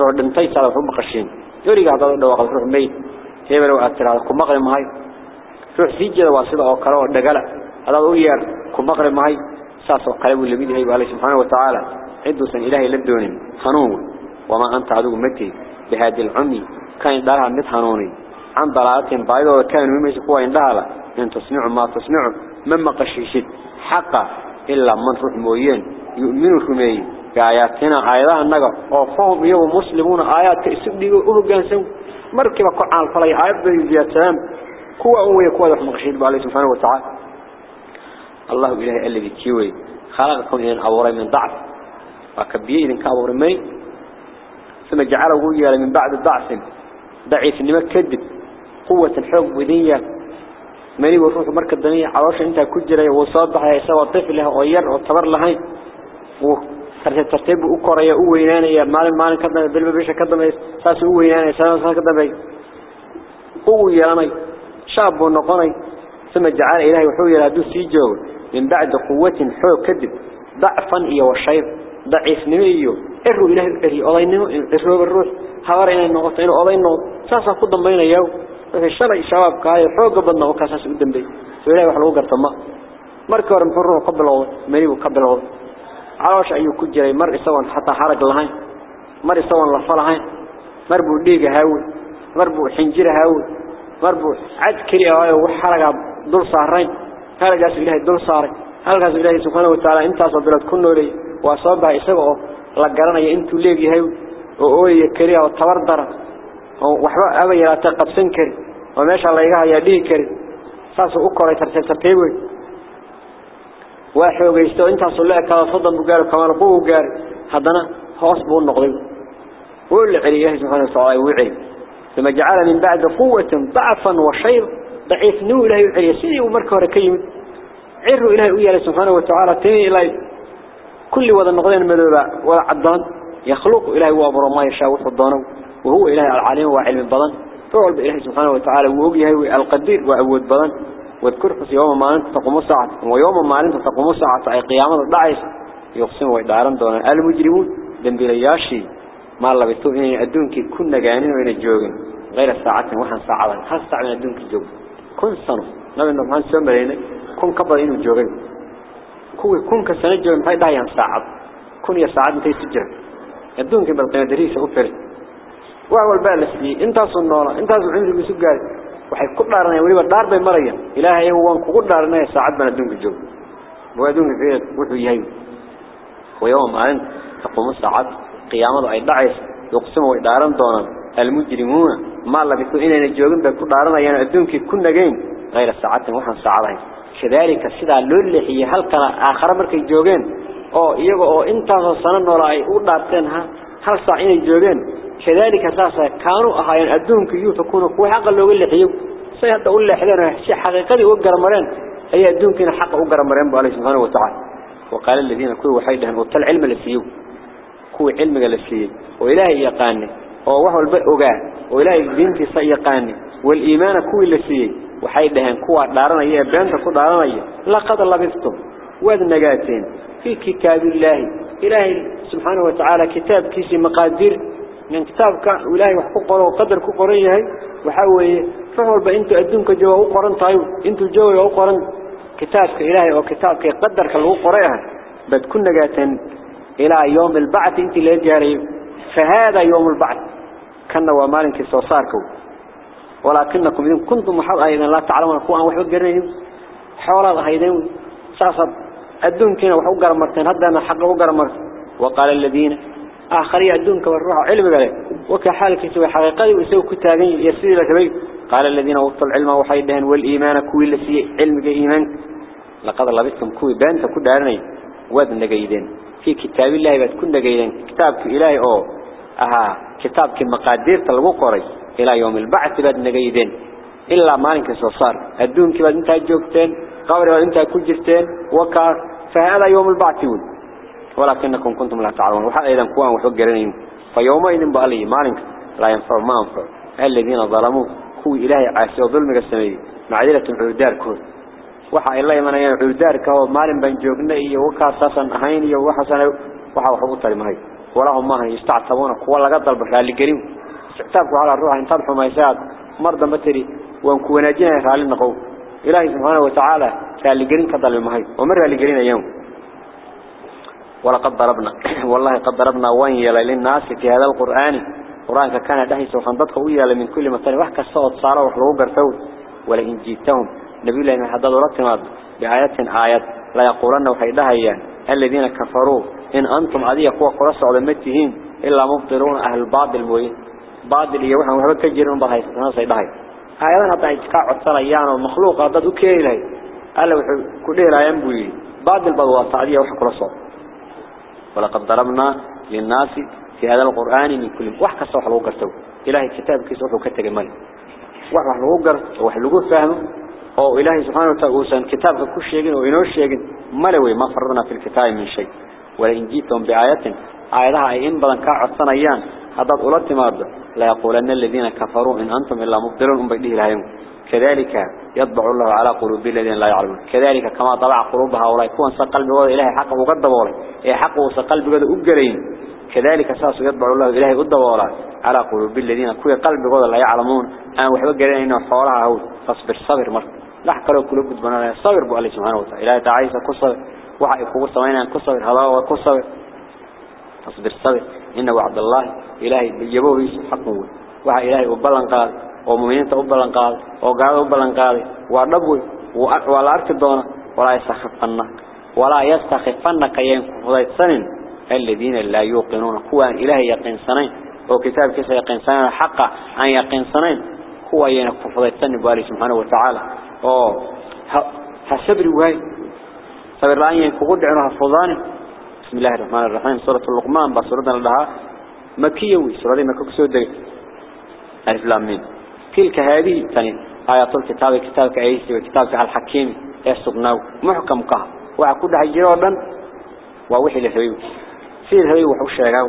روح دمتيس هذا الحب مقشين يوريك هذا الدواق الروح ميت. هيبا لو أكتر هذا كم مغرم هاي روح سيجد واسطة أو قرار دقالة. هذا أويار كم مغرم هاي ساسو قلبه اللي هيبا عليه سبحانه وتعالى. عدوسا إلهي لبدوني حنون وما أنت عدو متي. بهذه العمي. كان دارها مت حنوني عن ضلالتهم بايدو كانوا يميز قوة إندهلا إن تصنعوا ما تصنعوا مما قشيشد حقا إلا من روح مويين. يؤمنوا كمي بآياتنا آياتها النقر وفهم يوم مسلمون آيات كإسبدي وأهجان سو. مركبة قرآن الفلي آيات بيزياد السلام كوة أموية كوة رحمة قشيد بالله سبحانه وتعالى. الله إله الذي كيوي خلقكم إذن أوري من ضعف. وكبيه إذن كأوري مي. ثم جعله ويا من بعد ضعف. ضعيف إنما كذب قوة الحب ودية. ماني وروح مركز الدنيا عروش انت كجرة وصابح يسوى طفلها وير وطبر لهين وترتيب أكرة يا يا مال مال كذا بالبيشة كذا ساس أوينان ساس كذا بي. أوياني شاب ونقني ثم جعل إلهي وحوي لا دوس يجو. من بعد قوة حب كذب. ضعفا إيا والشيء ضعيف نميو. إرو إلهي إري أضي نمو إرو بالروح هوار إنا النغط النغط ساسا قدام بين في الشرع شباب كاي حوق بدنا وكاساس قدام بي mari uu qabilowd caloosh ayuu ku jiray mar isagoon xataa harag lahayn mar isagoon la falahayn mar buu dhiiga haawi mar buu xinjir haawi mar buu cad kaliya oo wax haraga dul saarayn haragaas ilaahay dul saaray halkaas ilaahay subhanahu wa ta'ala intaas oo bilad ku noolay waa soo baa isagoo la garanayo intuu leeyahay oo ooyay kaliya oo tabar dara oo waxba aba yaraatay qabsan kari oo meesha la iga hayaa dhigi kari saas u koray tartiib tartiib weey waa xoogaysto intaas oo leekada soddon buu gaaro kamal quu gaar hadana hoos buu noqday wuu la celiyay subhanahu wa ta'ala wuu celi ثم جعل من بعد قوة ضعفا وشيء ضعيف نو إلهي وعليه سيدي ومركه ركيم عروا إلهي ويالي سبحانه وتعالى تني إلهي كل وذا النقضين مذوبا ولا عدان يخلق إلهي وابر ما يشاء وحضانه وهو إلهي العليم وعلم البضان فعل بإلهي سبحانه وتعالى ووجهه القدير وأود بضان واذكر في يوم ما أنت تقوم الساعة ويوم ما أنت تقوم الساعة أي قيامة الضعيس يقسم وإدارا دون المجرمون. دنبيلياشي ما الله بيتوهين أدونك كنا جانين وين الجوجين غير الساعة وحن ساعة. ساعة من أدونك الجوج كن سنة. نبي نبغى نسمع كن قبل إنه الجوجين كن كسنة جوجين هاي دايان ساعة. كن يا ساعة متى تجرب أدونك بالقيادة دريسة أفر. انت صنونا انت عمرك بسجاد waxay ku dhaaranayaan waliba dhaar bay marayaan ilaahay waan kugu dhaaranay saacad baan adduunka joog waadunka fiir wuxuu yahay ويوم أن تقوم الساعات قيامة أي دعيس. يقسموا إداران دونا المجرمون ما الله بيكون إنا بيكون دارنا يعني أدونك كنا جين غير الساعات وحن ساعدين كذلك السيدة اللي هي هل كان آخر مركي جوغين أو إيغو أو إنتا صنن ولا أي أولارتين هل ساعين جوغين كذلك أساسا كانوا أهايان أدونك يوتكونوا كوي حق اللي اللي حيو سيهد أقول لي حدنا شيء حقيقي وقر مرين هي أدونك حق وقر مرين سبحانه وتعالى وقال الذين كوا وحيدهم وطل علم لسيو كوا علم لسيو وإلهي يقاني ووحو البقى وإلهي دينتي سيقاني والإيمان كوا لسيو وحيدهم كوا دارنا إياه بانت كوا دارنا إياه لقد لبثتم وذ نجاتين في كتاب الله إلهي سبحانه وتعالى كتاب كيسي مقادير من كتابك إلهي وحقوق وقدر كقريه وحاوي فهو بأنتو أدونك جوا وقرن طيب إنتو جوا وقرن كتابك إلهي وكتابك قدرك هو قريها بد كنا جاتن إلى يوم البعث انت اللي جاري فهذا يوم البعث كنا ومالك سوصاركم ولكنكم إذن كنتم محاول أيضا لا تعلمون كوا وحو قرنين حولا هيدين ساسد الدون كنا وحو قرمرتين هدانا حقه قرمرت وقال الذين آخرين الدونك والروح علم قال وكحالك سوى حقيقي وسوى كتابين يسير لك قال الذين أوصوا العلم وحيدهن والإيمان كوي لسي علم إيمان. لقد لبثتم كوي بانت كو دارني. وذن نجيدين في كتاب الله بات كن نجيدين كتابك إلهي أو. أها. كتابك مقادير تلقو قري. إلى يوم البعث بات نجيدين إلا مالك صار. الدون كبات انت جوكتين. قبر بات انت كجرتين وكار فهذا يوم البعث ود ولكنكم كنتم لا تعلمون. وحا أيضا كوان وحو قرنين. فيوم ايدن بألي مالنك لا ينفر ما انفر الذين ظلموا كو إلهي عاسي وظلمك السميدي معدلة عردار كون وحا الله يمنى عردار كهو مالن بنجوبنا إيه وكاساسا هين إيه وحسن وحا وحبوطة لمهي ولهم ما هين يستعتبون. كوان لا قدل بحال اللي قريم سعتابك على الروح إن تضحوا ما يساعد. مرضى متري. وان كوناجين يفعل النقو. إلهي سبحانه وتعالى قال لي جرين كذا المهي ومر لي جرين يوم. ولقد ضربنا والله قد ضربنا وين يلا للناس في هذا القرآن. قرآن كان سوحان ضدك ويا من كل مثال. وحكى الصوت صار وحلو قرتو ولئن جيتهم نبي الله من حدد رتمات بآيات آيات لا يقولن وحيدها إيان الذين كفروا إن أنتم عدي قوة قرص على متهين إلا مبطلون أهل البعض الموين بعض اللي يوحنا وحبا كجيرون بهاي. سيدها آيات حتى يتكاع عطر أيان والمخلوق هذا أكي إلهي قال له كله لا ينبوي. بعض البضوات عدي وحا قرص ولقد ضربنا للناس في هذا القرآن من كل وحكة صوح الله قرته إلهي كتاب كي صوح وكتك المال وحكة الله قرته وحكة الله فهمه. أو إلهي سبحانه وتعوسا كتاب كل شيء أو إنه شيء ملوي ما فرضنا في الكتاب من شيء. ولئن جيتهم بآيات آياتها إن بلن كاع الصنيان هذا قولت مرض لا يقول أن الذين كفروا إن أنتم إلا مبدلون أم بديه لهم كذلك يطبع الله على قلوب الذين لا يعلمون. كذلك كما طبع قلوبها ولا يكون سقل بقول إلهي حقه قد بوله إيه حقه سقل بقول أبجرين كذلك ساس يطبع الله إلهي قد بوله على قلوب الذين كوي قلب بقول لا يعلمون. أنا وحي بقرين إنه فورها هو فاصبر صبر مرت لا حكروا قلوب قد بنا صبر بقول سبحانه وتعالى. إلهي تعيسى كصبر. وحق يقول سمعين أن كصبر. هذا فاصبر صبر إن وعد الله إلهي بيجبوه حقه وحي إلهي أبلن قال ومؤمنين أبلن قال وقال أبلن قال وعدبوه ولا أرك ولا يستخفنك ولا يستخفنك ينفضيت سنين. الذين لا يوقنون هو أن إله يقين سنين وكتاب كيس يقين سنين حقا أن يقين سنين. هو ينفض السنين بالي سبحانه وتعالى. أوه وهي صبر الآن ينفقود عنها فضاني بسم الله الرحمن الرحيم. سورة اللقمان بسورة لها مكية وي سورة مكة سودة ألف لامين تلك هذه ثاني آيات الكتاب كتابك عيسي وكتابك الحكيم يسقناه محكم كه وعقود حجيرا ووحي لحبيبه سير هاي وحو شيغاو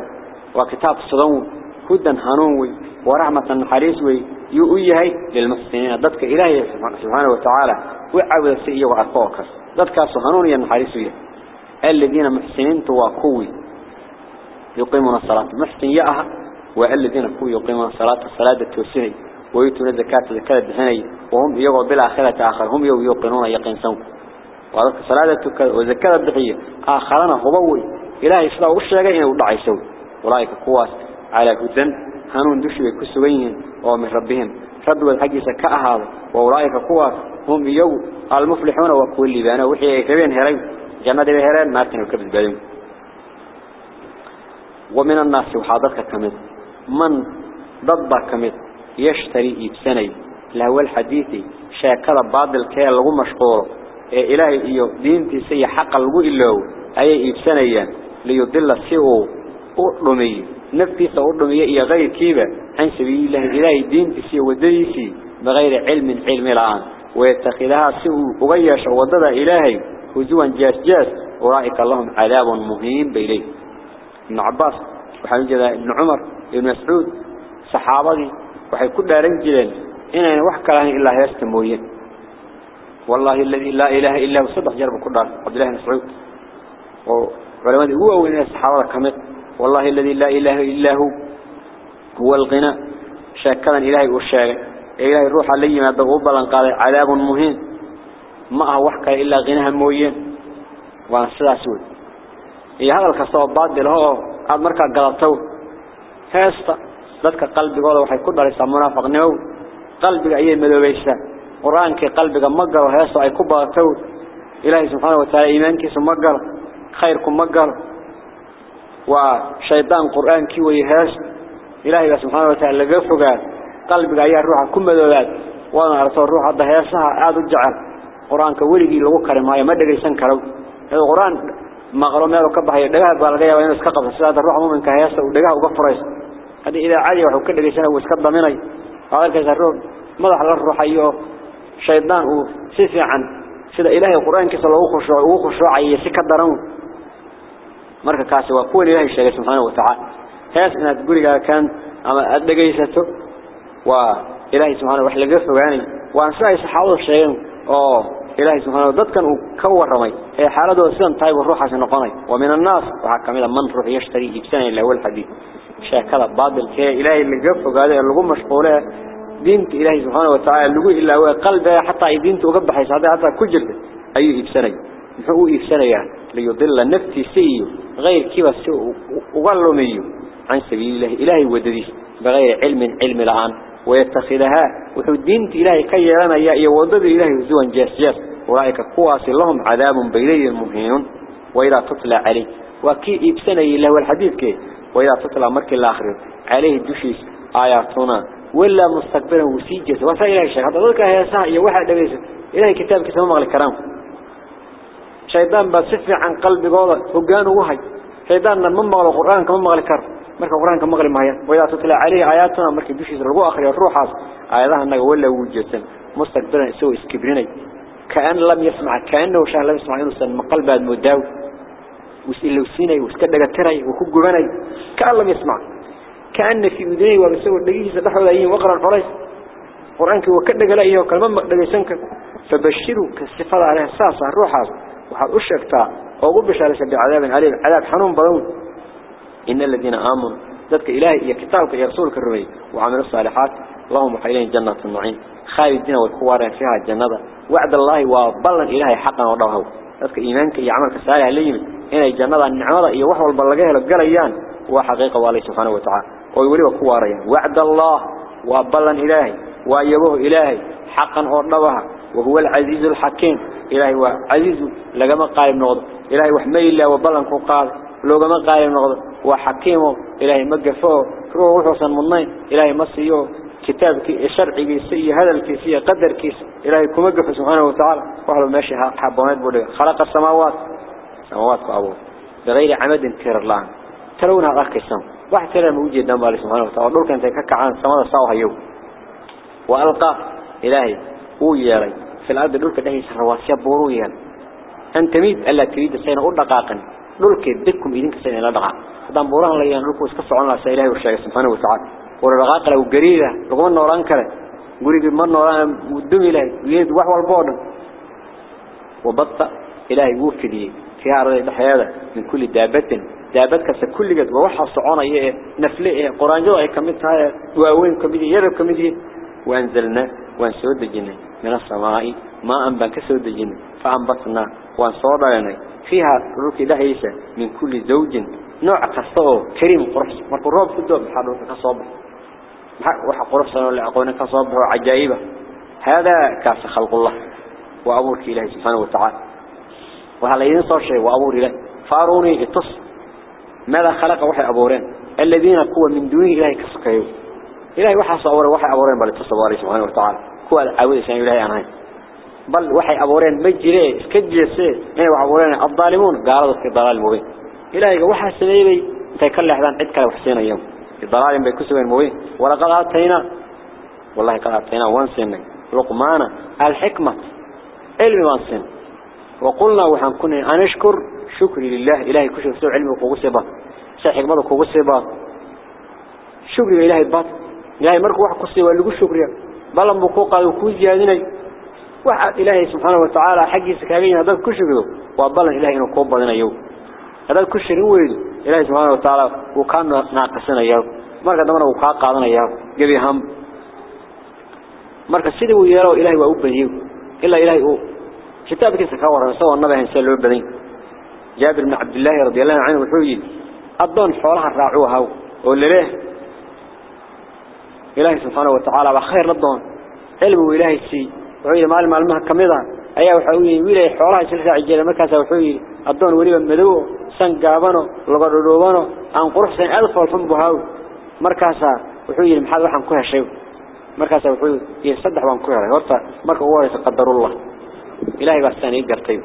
وكتاب صدون هدى هانون ورحمة حريص وي يؤيهي للمحسنين. ضدك إلهي سبحانه وتعالى. وعبد السئية وعقوك ضدك هانون ينحريص الذين محسنين تواقوي يقيمون الصلاة. محسن يأها والذين كوي يقيمون الصلاة. الصلاة التوسيني ويتون الزكاة الزكاة الدهني وهم يقعوا بالآخرة آخر. هم يوقنون يقين سنك. وذلك صلاة وزكاة الدهية آخرنا هبوي. إلهي سلا وشجع إنه ودعي سوي أولئك قواس على هدى هنون دشوا كسوين ومن ربهم. ربوا حقيسة كأهاض وأولئك قوة هم يو المفلحون وكل بأنا وحي كبين هرين جنة بهرين ما كانوا كبد بالهم ومن الناس وحاضرك كمد من ضد كمد يشتري إبساني لهو الحديثي شاكرا بعض الكيال لغو مشغول إيه إلهي إيو دينتي سي حق لغو إلهو. أي إبسانيا ليضل سيئو. أرمي نفسي سأرمي إيا غير كيبا عن سبيل الله إلهي دينتي سي ودريسي بغير علم علم الآن ويتخذها سيئو. أغيش ودد إلهي. هزوا جاس جاس أولئك اللهم عذاب مهين بإليه. ابن عباس وحن جدا ابن عمر ابن مسعود صحابتي وحي كل رجلين إن وحكى لهم إلا يستموين والله الذي لا إله إلا هو صدق جرب كل عبد الله بن مسعود. وعلماء هو وين الصحابة كمت. والله الذي لا إله إلا هو هو الغنى. شاكرا إلهي والشاكر إلهي الروح علي ما بغبلا قال عذاب مهين. ما هو وحكى إلا غناها موين وأنا سلا سود إيه هذا الكسب بعد هو هذا مركز قلبته هستا. ذاتك قلبي قوله وحي كل رئيس منافق نو قلبي أيه مدوبيسا قرآنك قلبك مقر وهستا أي كبرته إلهي سبحانه وتعالى إيمانك سمقر خيركم مقر. وشيطان قرآن كي ويهاس إلهي سبحانه وتعالى لقفك قلبك أيه الروح كم وأنا أرسل الروح هذا عاد الجعل. قرآن كوليجي لو كره ما يمد جيسن كرو القرآن ما قرأ ماله كبه يدعى بالغية وين سكتة في سادة الروح ممن كهيس ودعى وقف رئيس هذا إذا علي وكل جيسن وسكتة مني هذا كسرور ما له الروح أيه شيطان هو سيف عن سيد إله القرآن كسر الله وخش وخش عي سكتة درم مرك كاسي وقول إله الشيء سبحانه وتعالى هيس إن تقولي كان أما أدعى جيسته وإله سبحانه وحلفه يعني وأنسى حاول شيء أو إلهي سبحانه وتعالى كان كور رمي. هي حالته سيدان طيب الروح عشان نقني ومن الناس وحكم إذا من روح يشتري إبسان إلا هو الحديث. شاكلا بعض الكي إلهي اللي قف وقال اللي قم مشغولة. دينت إلهي سبحانه وتعالى اللي إلا هو قلبه. حتى دينت وقبح حيث حتى كجل أي إبساني محقو إبساني يعني. ليضل نفسي سيء غير كيف السوء وقال عن سبيل الله إلهي ودديه بغير علم علم الآن ويتخذها. وحدينت إلهي كي لنا يا يودد إلهي زوان جاس جاس أولئك قواس لهم عذاب بيلي المهين وإذا تطلع عليه. وكي إبسنا إلا هو الحديث كي. وإذا تطلع مرك الآخر. عليه الدشيس آياتنا. ولا مستقبلا وسيجس وسا إلهي شيء هذا ذلك هي ساعة يوحد دبيس إلهي كتاب كتاب مغل الكرام شيطان بصفي عن قلب قوضة. فقانه وحي. شيطان من مغل القرآن كمان مغل الكرام marka quraanka maqli maayaan wada tutla ali ayatuna markii bishiis lagu akhriyo ruuxaas ayadaha naga wala wujudsan mustaqbalan isoo iskibrinay kaan lam yasma kaanoo shaa lam yasma inuu san maqal baad moodaa وسيلو سيني وسك دغتري وكو غبناي كان لم يسمع كان في ودني وبسو دغيسه دخودا يين وقرا قريش قرانك وكدغلايو كلمه مقدغيسنك فبشروا كالصفه على أساس روحاس waxa u sheegtaa oo ugu bishaaraysa cadaab alim cadaab xanuun badan إن الذين آمنوا ذاتك إلهي يا كتابك يا رسولك الرمي وعملوا الصالحات اللهم حيلين جنة النعيم. خالدين والكوارين فيها الجنة. وعد الله وبلن إلهي حقا وضعه. ذاتك إيمانك يعملك الصالح ليمن هنا الجنة النعمة يوحى والبلغيه لقليان وحقيقة والله سبحانه وتعالى. ويولي وكوارين وعد الله وبلن إلهي وأيبوه إلهي حقا وضعه. وهو العزيز الحكيم. إلهي وعزيز لقما قائم نغض إلهي وحمي الله وبلن كقال لقما قائم نغض وحكيمه إلهي مقفوه روح وحسن منين إلهي مصيو كتابك شرعي سي هذا الكيسية قدر كيس إلهي كمقف سبحانه وتعالى وحلو ماشي حبونات بولي خلق السماوات سماوات أبوه بغير عمد تير الله ترونها غاك السم واحد ترى موجود دم بالي سبحانه وتعالى دول كانت ككعان سماوات ساوها يوم وألقى إلهي ويالي في الأرض دول كده سرواسيا بورو يال أنت ميد ألا تريد السينة أول دقاقا دولك بدكم إذنك سينة لا دقاق هذا بوران ليان لكم اسكسوا الله سيلاه والشيخ سبحانه وتعالى. ورغاق له قريدة لقمان نوران كرة. قريد من نوران ودم إلهي ويد وحوى البعد. وبطأ إلهي وفدي في عرض الحياة من كل دابة. دابت كسا كل قد ووحى الصعونة إيه نفلئه قرآن جو أي كمتها وأوين كمدي يرب كمدي وأنزلنا وأنسود الجنة من السماء ما أنبان كسود الجنة فأنبطنا وأنصور لنا فيها روكي دهيسة من كل زوج. نوع كسو كريم قرص مركو روب كدو بحالو كصوب وح قرص أقول كصبه عجائبة. هذا كاس خلق الله. وأمرك إله سبحانه وتعالى. وهذا ينصر شيء؟ وأمر إله فاروني اتص ماذا خلق وحي أبورين؟ الذين قوة من دونه إلهي كسكيو إلهي وحي صور وحي أبورين بل سبحانه وتعالى. كوى العوية سنة إلهي عنهين بل وحي أبورين مجري اسكجيسي إيه وحي الظالمون؟ قالوا في ضلال مبين. إلهي وحي سنيبي تيكل لحظان عدك وحسين أيام الضلال بيكسوا المبين ولقد آتينا والله قد آتينا وانسينا لقمانا الحكمة علم وانسين وقلنا وحن كنا أنشكر شكر لله. إلهي كشف سوء علمي وقوق سبا سوء حكمة وقوق سبا شكر إلهي الباط إلهي مركو واحد قصي وقال شكر بلن بقوقا واحد إلهي سبحانه وتعالى حقي سكاقين هذا كشكره وبلن إلهي إنه قوب بدنا يوم هذا كشر ويد إلهي سبحانه وتعالى وكان ناقصنا يوم مركا دمنا وقاق قادنا يوم قبي هم. مركا سيدي ويروا إلهي وأبديه إلا إلهي أو. كتابك سكاورا سوى النبي هنسال له بدين جابر بن عبد الله رضي الله عنه وحوي الضون حولها راعوها ولا ليه؟ إلهي سبحانه وتعالى بخير الضون علم إلهي سي. وحوي مال مالمها كميدا أيها وحوي ويلي حولها سلسة عجيلة مركزة وحوي الضون وليبا مدو سن قابانو لغردوبانو أن قرح سن ألف والفن بهاو. مركزة وحوي المحاد وحن كوها شيء مركزة وحوي يصدح وان كوها هورتا مركز هو يتقدر الله. إلهي بستاني قرطيب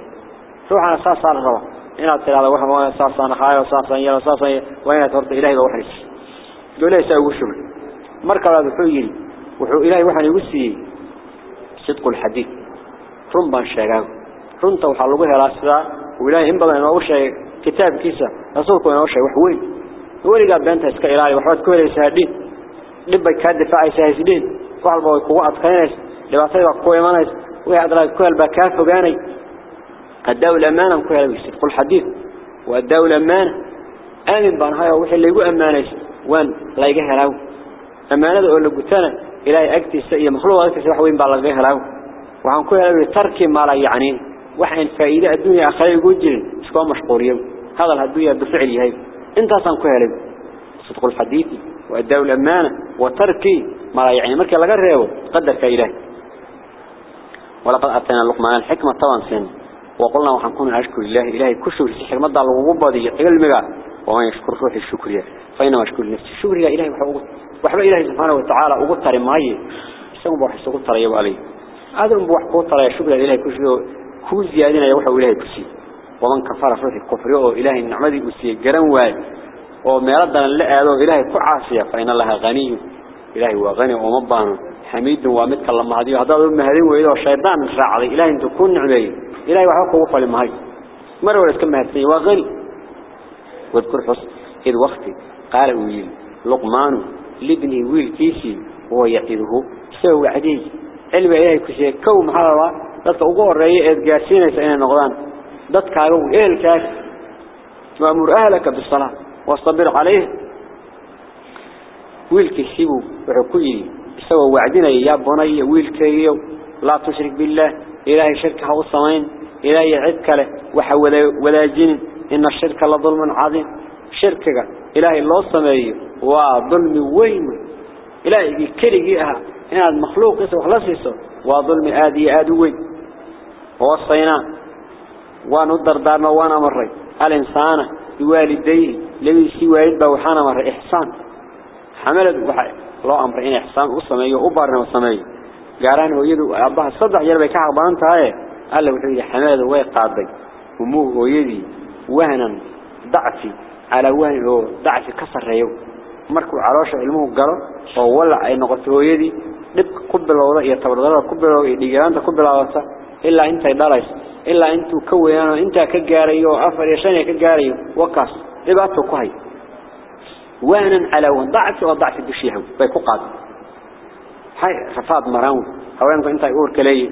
روحنا أساس على الروا إن أتلا هذا وحنا وأنا أساس أنا خايا وأساس أنا وأساس أنا وين ترد إلهي بوحرس دولة يسوي شغل مركب هذا حويل وحو إلهي وحنا يوسي صدق الحديث. رم بان شاقاو رنت وحلقوها الأسفاء وإلهي إن بدأ إنه شيء كتاب كيسا. رسولك إنه شيء وحوين. ولي قال بنتها اسكا إلهي. وحوات كويلة يسهدين لبا كاد دفاع يسهدين وحلبا ويقوة أتخينيس لبعثي وقوة إيمانيس. ويعد رأي كويل بكاف وقاني الدولة أمانة كويل بيصدق الحديث. والدولة أمانة آمن بانهاي وحي اللي يقول أمانة وان لا له أمانة أقول قلتنا إلهي أكتي السئية مخلوق أكتي سوحوين بالغيها له وعن كويل بتركي ما لا يعني. وحين فائدة الدنيا أخلي يقول جل. شكوى مشقورية. هذا الهدوية بفعلي هاي. انت أصلا كويل صدق الحديث. والدولة أمانة وتركي ما لا يعني. مركي لغا قدر كإلهي ولقد أتينا لقمان الحكمة طبعا سن وقلنا وحنكون أشكر الله إلهي في حكمة ضع الغبة دي علمك وما يشكر روح الشكرية. فإنما أشكر نفسي الشكر يا إلهي وحبه إلهي سبحانه وتعالى معي سوى بوحس أقول ترى يبقى علي هذا بوح قول ترى شكر إلهي كشكر كوز زيادين يوحى إلهي كسي ومن كفر روح الكفر أو إلهي النعمة كسي جرم واي. وميردنا اللي إلهي كعافية فإن الله غني. إلهي وغني ومبانه حميد ومتك الله هذه. هذا المهدي وإذا الشيطان فعل إلهي أن تكون نعمي إلهي وحقه وفل المهي مرة ولا كم هذي وغني واذكر حسن. إذ وقت قال ويل لقمان. لابني ويل كيسي وهو يعيده سوى عديد علم إلهي كسي كوم هذا ذاتك أقول رأي إذ قاسين سأين نغضان. أقول إيه الكاس وأمر أهلك بالصلاة. واصطبر عليه. ويل كيسيبه وحكوه سوى وعدنا يا بني ويلكي لا تشرك بالله. إلهي شركه والصمين إلهي عدك له. وحول ولا جن. إن الشرك لظلم عظيم. شركك. إلهي الله صمي وظلم وين؟ إلهي كريجها إن المخلوق يسوى خلاصيسه وظلم آدي آدوي ووصينا. وندر دارنا وأنا مري. الإنسان بوالديه لم يسي والد بوحانا مري. إحسان. حملت loo amray inay ixsaan u sameeyo u baarnimo sameeyo gaaraan hooyadu aabbaha saddex jeer bay ka xaqbaan tahay alla wuxuu yiri xamaada way qaaday umuu على وين هو ضعف كسر ريو. مركو عروش علمه قرا أو ولا أي نقطة هو يدي نب قبل الله رأي تبرضه قبل الله ديجان تقبل الله صح. إلا أنت دارس إلا أنت كوي أنا أنت كجاري وعفر يشان كجاري وقص إبعته قوي وين على وين ضعف وضعف بشيه بيقعد هاي رفاض مراهم هؤلاء أنت يقول كلي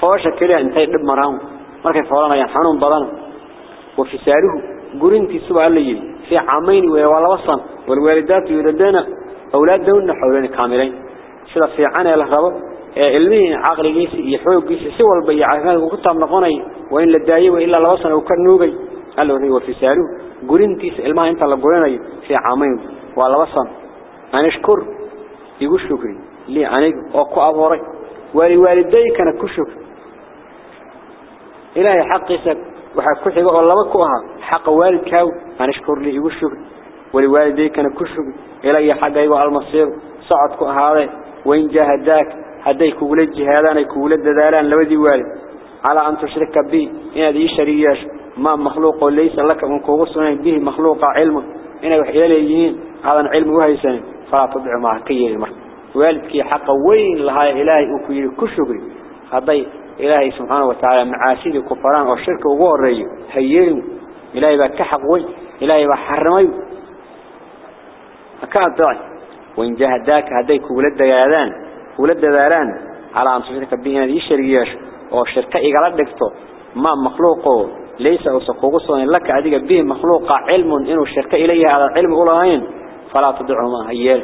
فوش كلي أنت يدب مراهم مركي فوالا يحنون بضان. وفي ساله قرنتي سبع اللي في عامين ولا وصن والوالدات يردون أولادهن حولين كاملين سيدا في عنا الهرب ilmihi aqligiisa iyo xoogiisa si walba iyo caafimaadka ku taabnoqonay waa in la daayo ilaa laba sano uu ka nuugay alla wuxuu wafisaalu gurintiisa ilmaha inta la gurinayo fi caamayn waa laba sano aan ishkur يقول شكري لي عنيق وقو أبوري ولوالديكنا كشكر إلهي حق يسك وحكو حقا والله بكوها حق والد كاو أشكر لي يقول شكر. ولوالديكنا كشكر إلهي حق يقول المصير صعدك هذا. وإن جاهداك هديك ولد جهادان يكولد دالان لودي والد على أن تشرك به إن هذه الشرياش ما مخلوق ليس لك من كوغسنا به مخلوق علم. إن وحي إليهين هذا علم وهي سنة. فلا تضع معه كي المر والدك حق وين لها إلهي وكي كشكري هذا إلهي سبحانه وتعالى معاسيد كفران والشرك وغوري هيين إلهي بكحق وين إلهي بحرمي أكاد ضعي وإن جاهداك هديك ولد دالان ولد دالان على أن تشرك به هذه الشرياش والشركة إيقالات دكتو. ما مخلوقه. ليس أسقوقصون لك. أديك به مخلوق علم. إنه الشركة إليه هذا العلم أولهين فلا تدعهما. هيال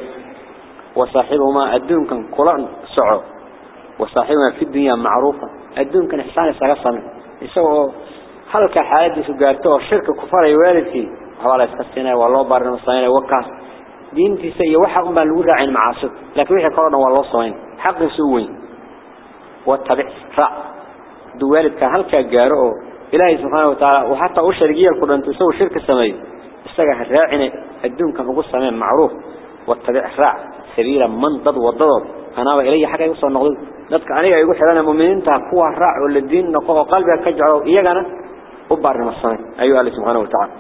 وصاحبهما الدون كان كلان سعو. وصاحبهما في الدنيا معروفة. أدون كان إحسان سرصم يسوى حلك حالدي سجارته شرك كفار والدي حوالا يسكسينا والله بارنا وصينا وكا دين في سي وحق ما الورع المعاصد لكن ويحي قرارنا والله صوين حق سوين واتبع سفاء دو والدك هلك قارئه إلهي سبحانه وتعالى. وحتى أشرقية القرآن تسوى شرك السماي استقح الراعنة الدون كان قصة من معروف. واتبع سفاء سبيلا من ضد وضد. Soo noqdo dadka aniga igu xirana muuminiinta kuwa raac oo la diin noqo qalbiga ka jeclo iyagana وبارنا الصمد أيها الله سبحانه وتعالى.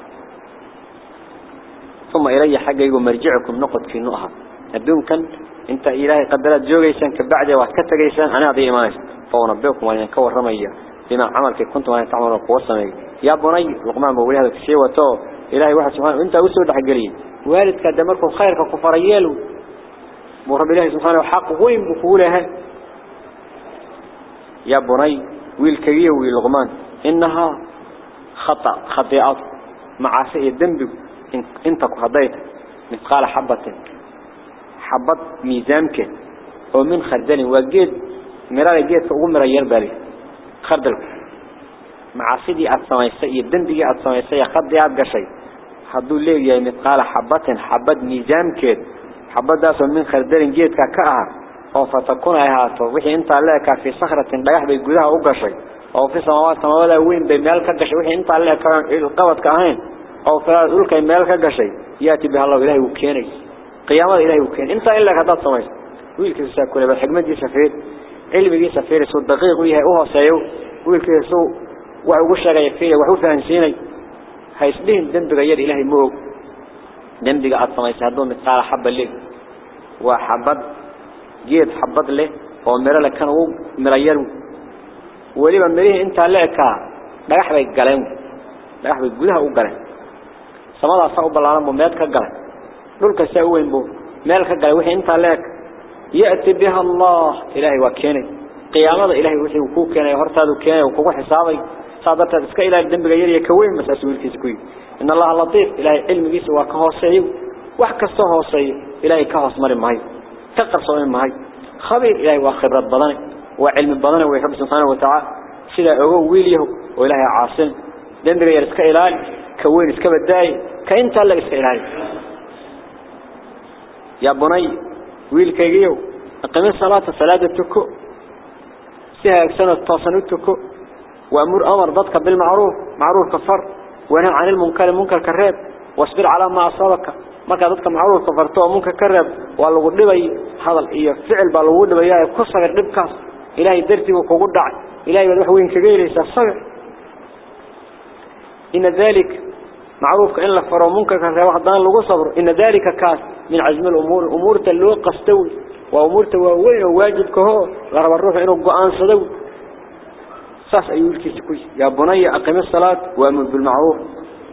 ثم إلي حقا مرجعكم نقد في نقها. الدوم كان إنت إلهي قدرت جوغيسان كبعد واتكت جيسان أنا أضي إيمانيس فونبئكم وأن ينكور رمية بما عملك كنتم أن تعملوا قوة يا بني لقمان بولي هذا الشيء وتو. إلهي واحد سبحانه. إنت أسود حقلين والد كدمركم خيرك كفريالو ورب الله سبحانه حق وين بقولها يا بني ويل ويلغمان إنها خطأ خطيئات معاصي الذنب انت قضيت مثقال حبة حبة ميزانك ومن خردل وجد مرار جيت فوق مرير بالي خردل معاصي دي السمايسية الذنب دي السمايسية خطيئات قشي حدو ليه يا مثقال حبة حبة ميزانك حبة داس من خردل جيت كأها أو فتكون هاتو وحي انت لك في صخرة بيح بيقولها وقشي أو في سماوات سماوات وين بمال كجش وحي انت الله كان القوت كهين أو في ذلك مال كجشي يأتي بها الله إلهي وكيني قيامة إلهي وكين انت إلا كذا سمايس ويلك ساكل بالحكمة دي سفير علم دي سفير سو دقيق ويها أوها سيو ويلك سو وعوش لغا يكفيه وحو فانسيني هيسلين دنبغ يد إلهي موغ دمبي قاعد صنع يسهدون مثال حبة لي وحبض جيد حبض لي ومرة لك كانوا مريروا ولما مريه انت لك ما يحب يقلم ما يحب يقولها وقلم سما الله صعب الله عنه ميتك قلم نولك سأوين بو ميتك قلم وحي انت لك يأتي بها الله إلهي وكيني. قيامة إلهي وحي وكوكيني وهرتادو كيني وكوكو حسابي. صادرتها تسكي إلهي الدمبي قاعد يكوين مساسو الكيسكوين إن الله لطيف. إلهي علم بيسي وكهوسي وحكسته هوسي إلهي كهوسمر المهي تقرصوا معي خبير. إلهي وخبرة بضانة وعلم بضانة ويحب سبحانه وتعالى. سيدا عقوه ويليه. وإلهي عاصم. دين بغير اسك إلهي. كوين اسك بداي. كإنت اللي اسك إلهي. يا بني ويل كيجيو. أقمي الصلاة صلاة تكو سيها يكسنة تاسنو تكو وأمر أمر ضدك بالمعروف. معروف كفر. ونهى عن المنكر المنكر كراب واصبر على ما أصابك. ka farto munka ka reeb waa lagu dhibay hadal iyo ficil baa lagu dhibaya ku sagar dhibkaas إلهي درتي وكوكو دعي إلهي بدوح وين كغيريس الصبر إن ذلك معروف كأن لك فرو منكر كان واحد لغو صبر. إن ذلك كاس من عزم الأمور. أمور تلو قستوي. وأمور توين وواجب كهو. غرب الروح إنه قآن صدو صح أي ولك تقول يا بني أقم الصلاة وأمر بالمعروف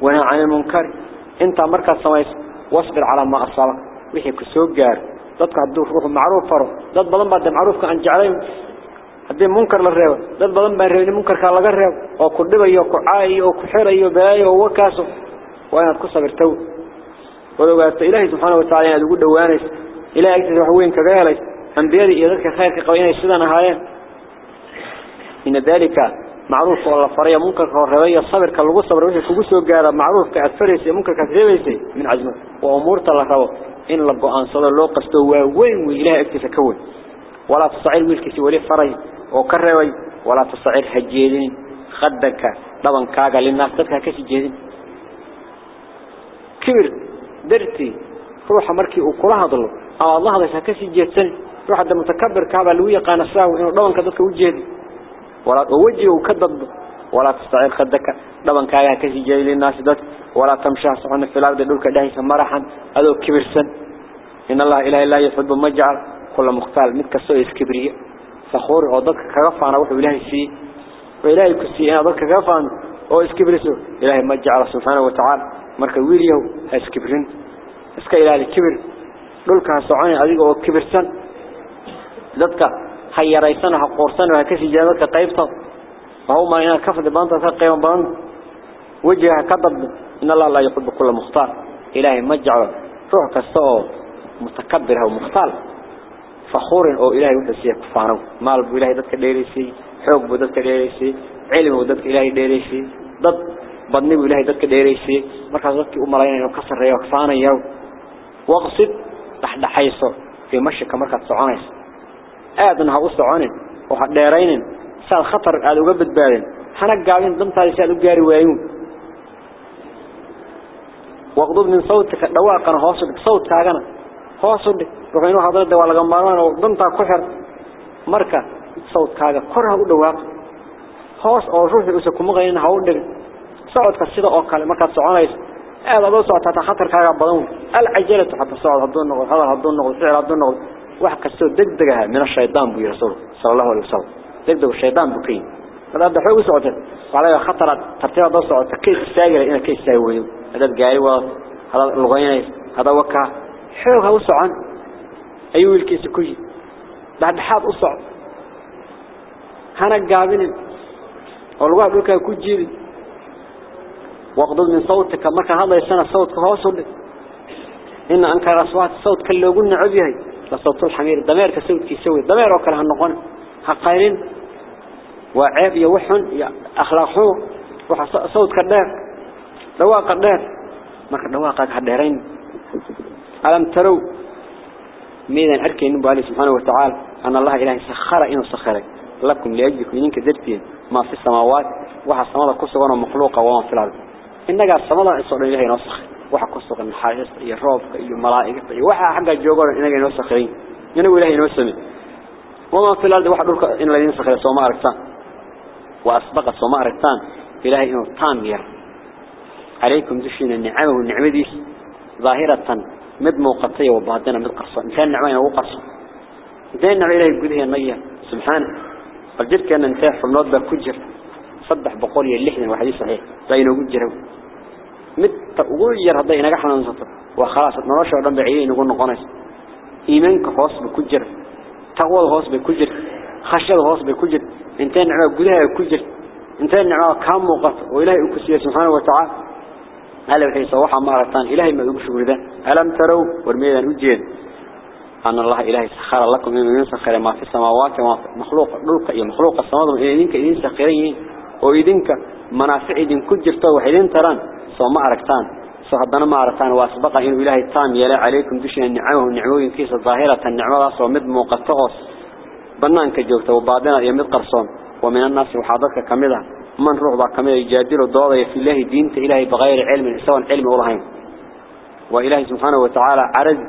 ونهى عن المنكر. أنت مركز سماي واصبر على ما أصلى وحيك السوق جار. ضدك عبدو فروح معروف فرو. لا بلن بعد معروف كأن جعلين. هذي منكر للرياض. لا بلن بعد رياض منكر كله جرياض أو كل بيا أو كعاي أو كحير أيو باي أو وكاسو وأنا القصة برتو ولو قالت إلهي سبحانه وتعالى أقول دوانس إلهي أكثر حوين كجالس أنبياء إذا كخير كقوين السدان هايان munkarka oo reebay sabirka lagu sabro wixii kugu soo gaara macruufka aad faraysa munkarka reebaysay min cazma waa umuurta la rabo إن لبو أنصده لو قصده وين وإله اكتسى كون. ولا تصعير ويلكسي ولي فري. وكروي ولا تصعير هجيدين خدك. طبعا كاغا للناس تدكا كسي جيدين. كبر درتي. روح مركي وكلها ضلو. أو الله هذا كسي جيدين. روح هذا متكبر كابا لوية قانساو إنه طبعا كدك وجيدي ولا وجهه وكذب ولا تستعير خدك. طبعا كاغا كسي جيدين للناس دك ولا تمشى صحن في الأرض دولك دهيس مرحا هذا كبر سن إن الله إله إلا يحب مجعل كل مختال مثل سوء كبرية فخور وضك كغفان وحو إلهي سي. وإلهي كسي أنا ضك كغفان. أو إسكبرسو إلهي مجعل سبحانه وتعالى. مركا ويليو هاسكبرين إسكا إلهي كبر. دولك هاسعاني أذيك أو كبر سن ضدك حيريسان حقورسان وهكسي جابك قيبتا وهو ما إنا كفد بانتا قيم بانتا وجهها كضب. إن الله لا يحب كل مختار. إلهي مجعل روح كستو متكبر أو مختال. فخور أو إلهي وحسيه كفانه مال بو إلهي ذاتك ديريسي حب بو ذاتك ديريسي علم بو ذاتك إلهي ديريسي ضد. بدني بو إلهي ذاتك ديريسي مركز ذاتك أمالين إنه ريو كفانه يو. واقصد تحت حيثه في مشيك مركز سعانيس. aadna ha u soconin oo ha dheeraynin. Saad khatar aad uga badbaadin. Hana gaabin dantaada si aad u gaari waayuun. Waqdud min sawtika dhawaaqana hoos u dhig sawdkaagana hoos u dhig. Rumaynu hadla de waa laga maarmaan oo dantaa ku xir. Marka sawdkaaga kor ha u dhawaaq. Hoos oo ruuxii uusan kumaqaynin ha u dhigin socodka sida oo kale markaad soconayso aad adoo socotaa taa khatarkaaga badan. Alcajalatu xataa socod hadduu noqdo hadal hadduu noqdo ficil hadduu noqdo. واحد كسر دق دقها من الشيطان بيرسول صلى الله عليه وسلم دق دق الشيطان بقين هذا دحوي صوت وعليه خطر ترتيب ضص صوت كيف ساجر إنا كيف ساوي هذا الجاي وهذا الغيني هذا وقع حلو هو صعن أيوه الكيس كوي بعد حاط أصع هنا الجابين الله بيك كوجير وقضوا من صوتك مك هذا السنة صوتك هو صلي إن أنكر أصوات صوت كله قلنا عزيه لصوت الحمير الضمير كسوت كيسوي الضمير وكره النقون حقيرين وعيب يوحن أخلاقه. وصوت كدار دواق كدار ما كدواقك كدارين ألم تروا ميدان أركين نبو عليه سبحانه وتعالى أن الله إله سخر إنه سخرك لكم لأجلكم إنك درتين ما في السماوات وحا السماء كسوغنا مخلوقة وما في الأرض. إنك السماء إصعد إلهي نسخ وحا كسوغنا حاجس إيا الروب إيا ملائكة إيا وحا حقا الجوغر إنك نسخرين ينو إلهي نسمي وما في الأرض وحا دولك إن الذين سخر سوما أركتان وأسبق سوما أركتان إلهي إنه تامير عليكم دشين النعمة والنعمة دي ظاهرة مد موقتية وبعدنا مد قرصة إنسان نعمين هو قرصة إنسان نعمين إلهي هي النية سبحانه قدر كان انتاح في النوضة كجر صدح بقولي اللحن وحديث صحيح بينه كجر مد تقول هذا إنك إحنا ننسطر وخلاص نرشع ودن بعيين نقول نقنس إيمانك خاص بكجر. تقوى خاص بكجر. خشد خاص بكجر. إنسان نعمين قولها كجر إنسان نعمين كام موقت وإلهي أكسية سبحانه وتعالى. هلا وحي صوحا مارتان إلهي ما يقول ذا ألم تروا ورميدا وجين أن الله إلهي سخر لكم من سخر ما في السماوات وما في مخلوق. دولك يا مخلوق السماوات. وإذنك إذن سخرين. وإذنك منافع إذن كجرت وحيدين تران. سو ما أركتان. سو هدنا ما أركتان. واسبق إنه إلهي التام يلا عليكم دشنا النعمة والنعمة كيس الظاهرة النعمة. سو مد موقتغص بنانك جوكت وبعدنا يمد قرصون. ومن الناس وحاضرك كمدها من روح كما يجادل الضوء في الله دينته. إلهي بغير علم. سواء علم ورهين وإلهي سبحانه وتعالى عرض.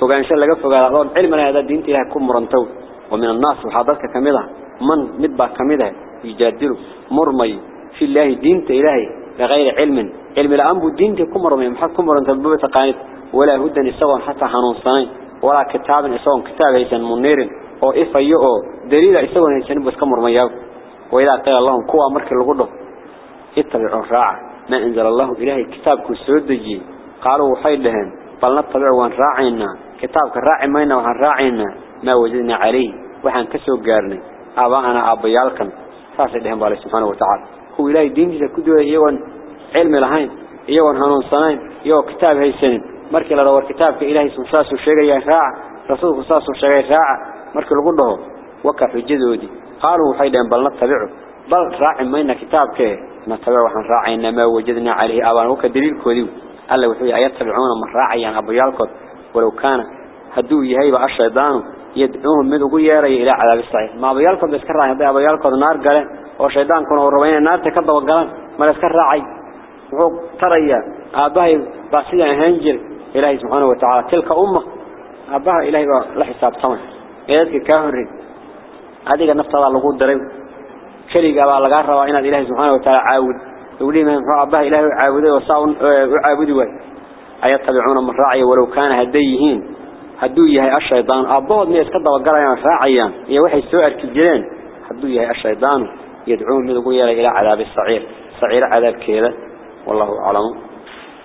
فقان شاء لك فقال علم هذا دينته إلهي كم مرنتو. ومن الناس وحضرتك كمدها من مدبع كمدها يجادل. مرمي. في الله دينته إلهي. بغير علم. علم الأنبو دينته كم مرمي محد كم مرنتو ببت قانت ولا هدى سواء حتى حنون ولا كتاب سواء كتاب هيسان منير. أو إفايو دليل سواء هيسان بس كم مرمياه وإذا قال اللهم كوا مرك الغدو. اتبعوا الراعة ما أنزل الله إلهي كتابك السودجي قالوا وحيد لهم. بل نتبع وان راعينا. كتابك الراعي مينا وان راعينا. ما وجدنا عليه. وحن كسو قارني. أبانا أبيالكم. فاسد لهم بالله سبحانه وتعالى. هو إلهي دين جيسا كدوه يوان علم لهين يوان هنون صنين يو كتاب هاي سنين مرك لدور كتابك إلهي سمساسو شغيا راعة رسولك ساسو شغيا راعة مرك الغدو وكا حجدودي قالوا حيدا بل نتبعه بل راعي مينا كتابك نتبع وحن راعينا ما وجدنا عليه أبان وكا دليل كوديو ألا وحوي أيتبعون من راعيان أبو يالكود ولو كان هدو يهيب الشيطان يدعوهم من ugu yeeray ila cadaab saciid ma abayalkood iska raacay haday abayalkood naar galeen? Oo shaydaanku uu rabayay naarta ka daba galaan ma iska raacay wuxuu taraya aabahay baasiyan ahaan jir ilaahi subhanahu wa ta'ala tilka umma aabaha ilaahi baa la xisaabtamay eedka ka horay adiga naftada lagu daray kaliga baa laga rabaa inaad ilaahi subhanahu wa ta'ala caawid wali ma muxuu aabaha ilaahi caawiday oo saa u caabudi way ayatabicuuna man raaciya walaw kaana hadayhiin hadduu yahay ashaytaan abbood ma iska daba galayaan raacayaan iyo waxay soo arki jireen hadduu yahay ashaytaan يدعون من يقول إلى عذاب الصعير. سعير عذاب كيلة والله أعلم.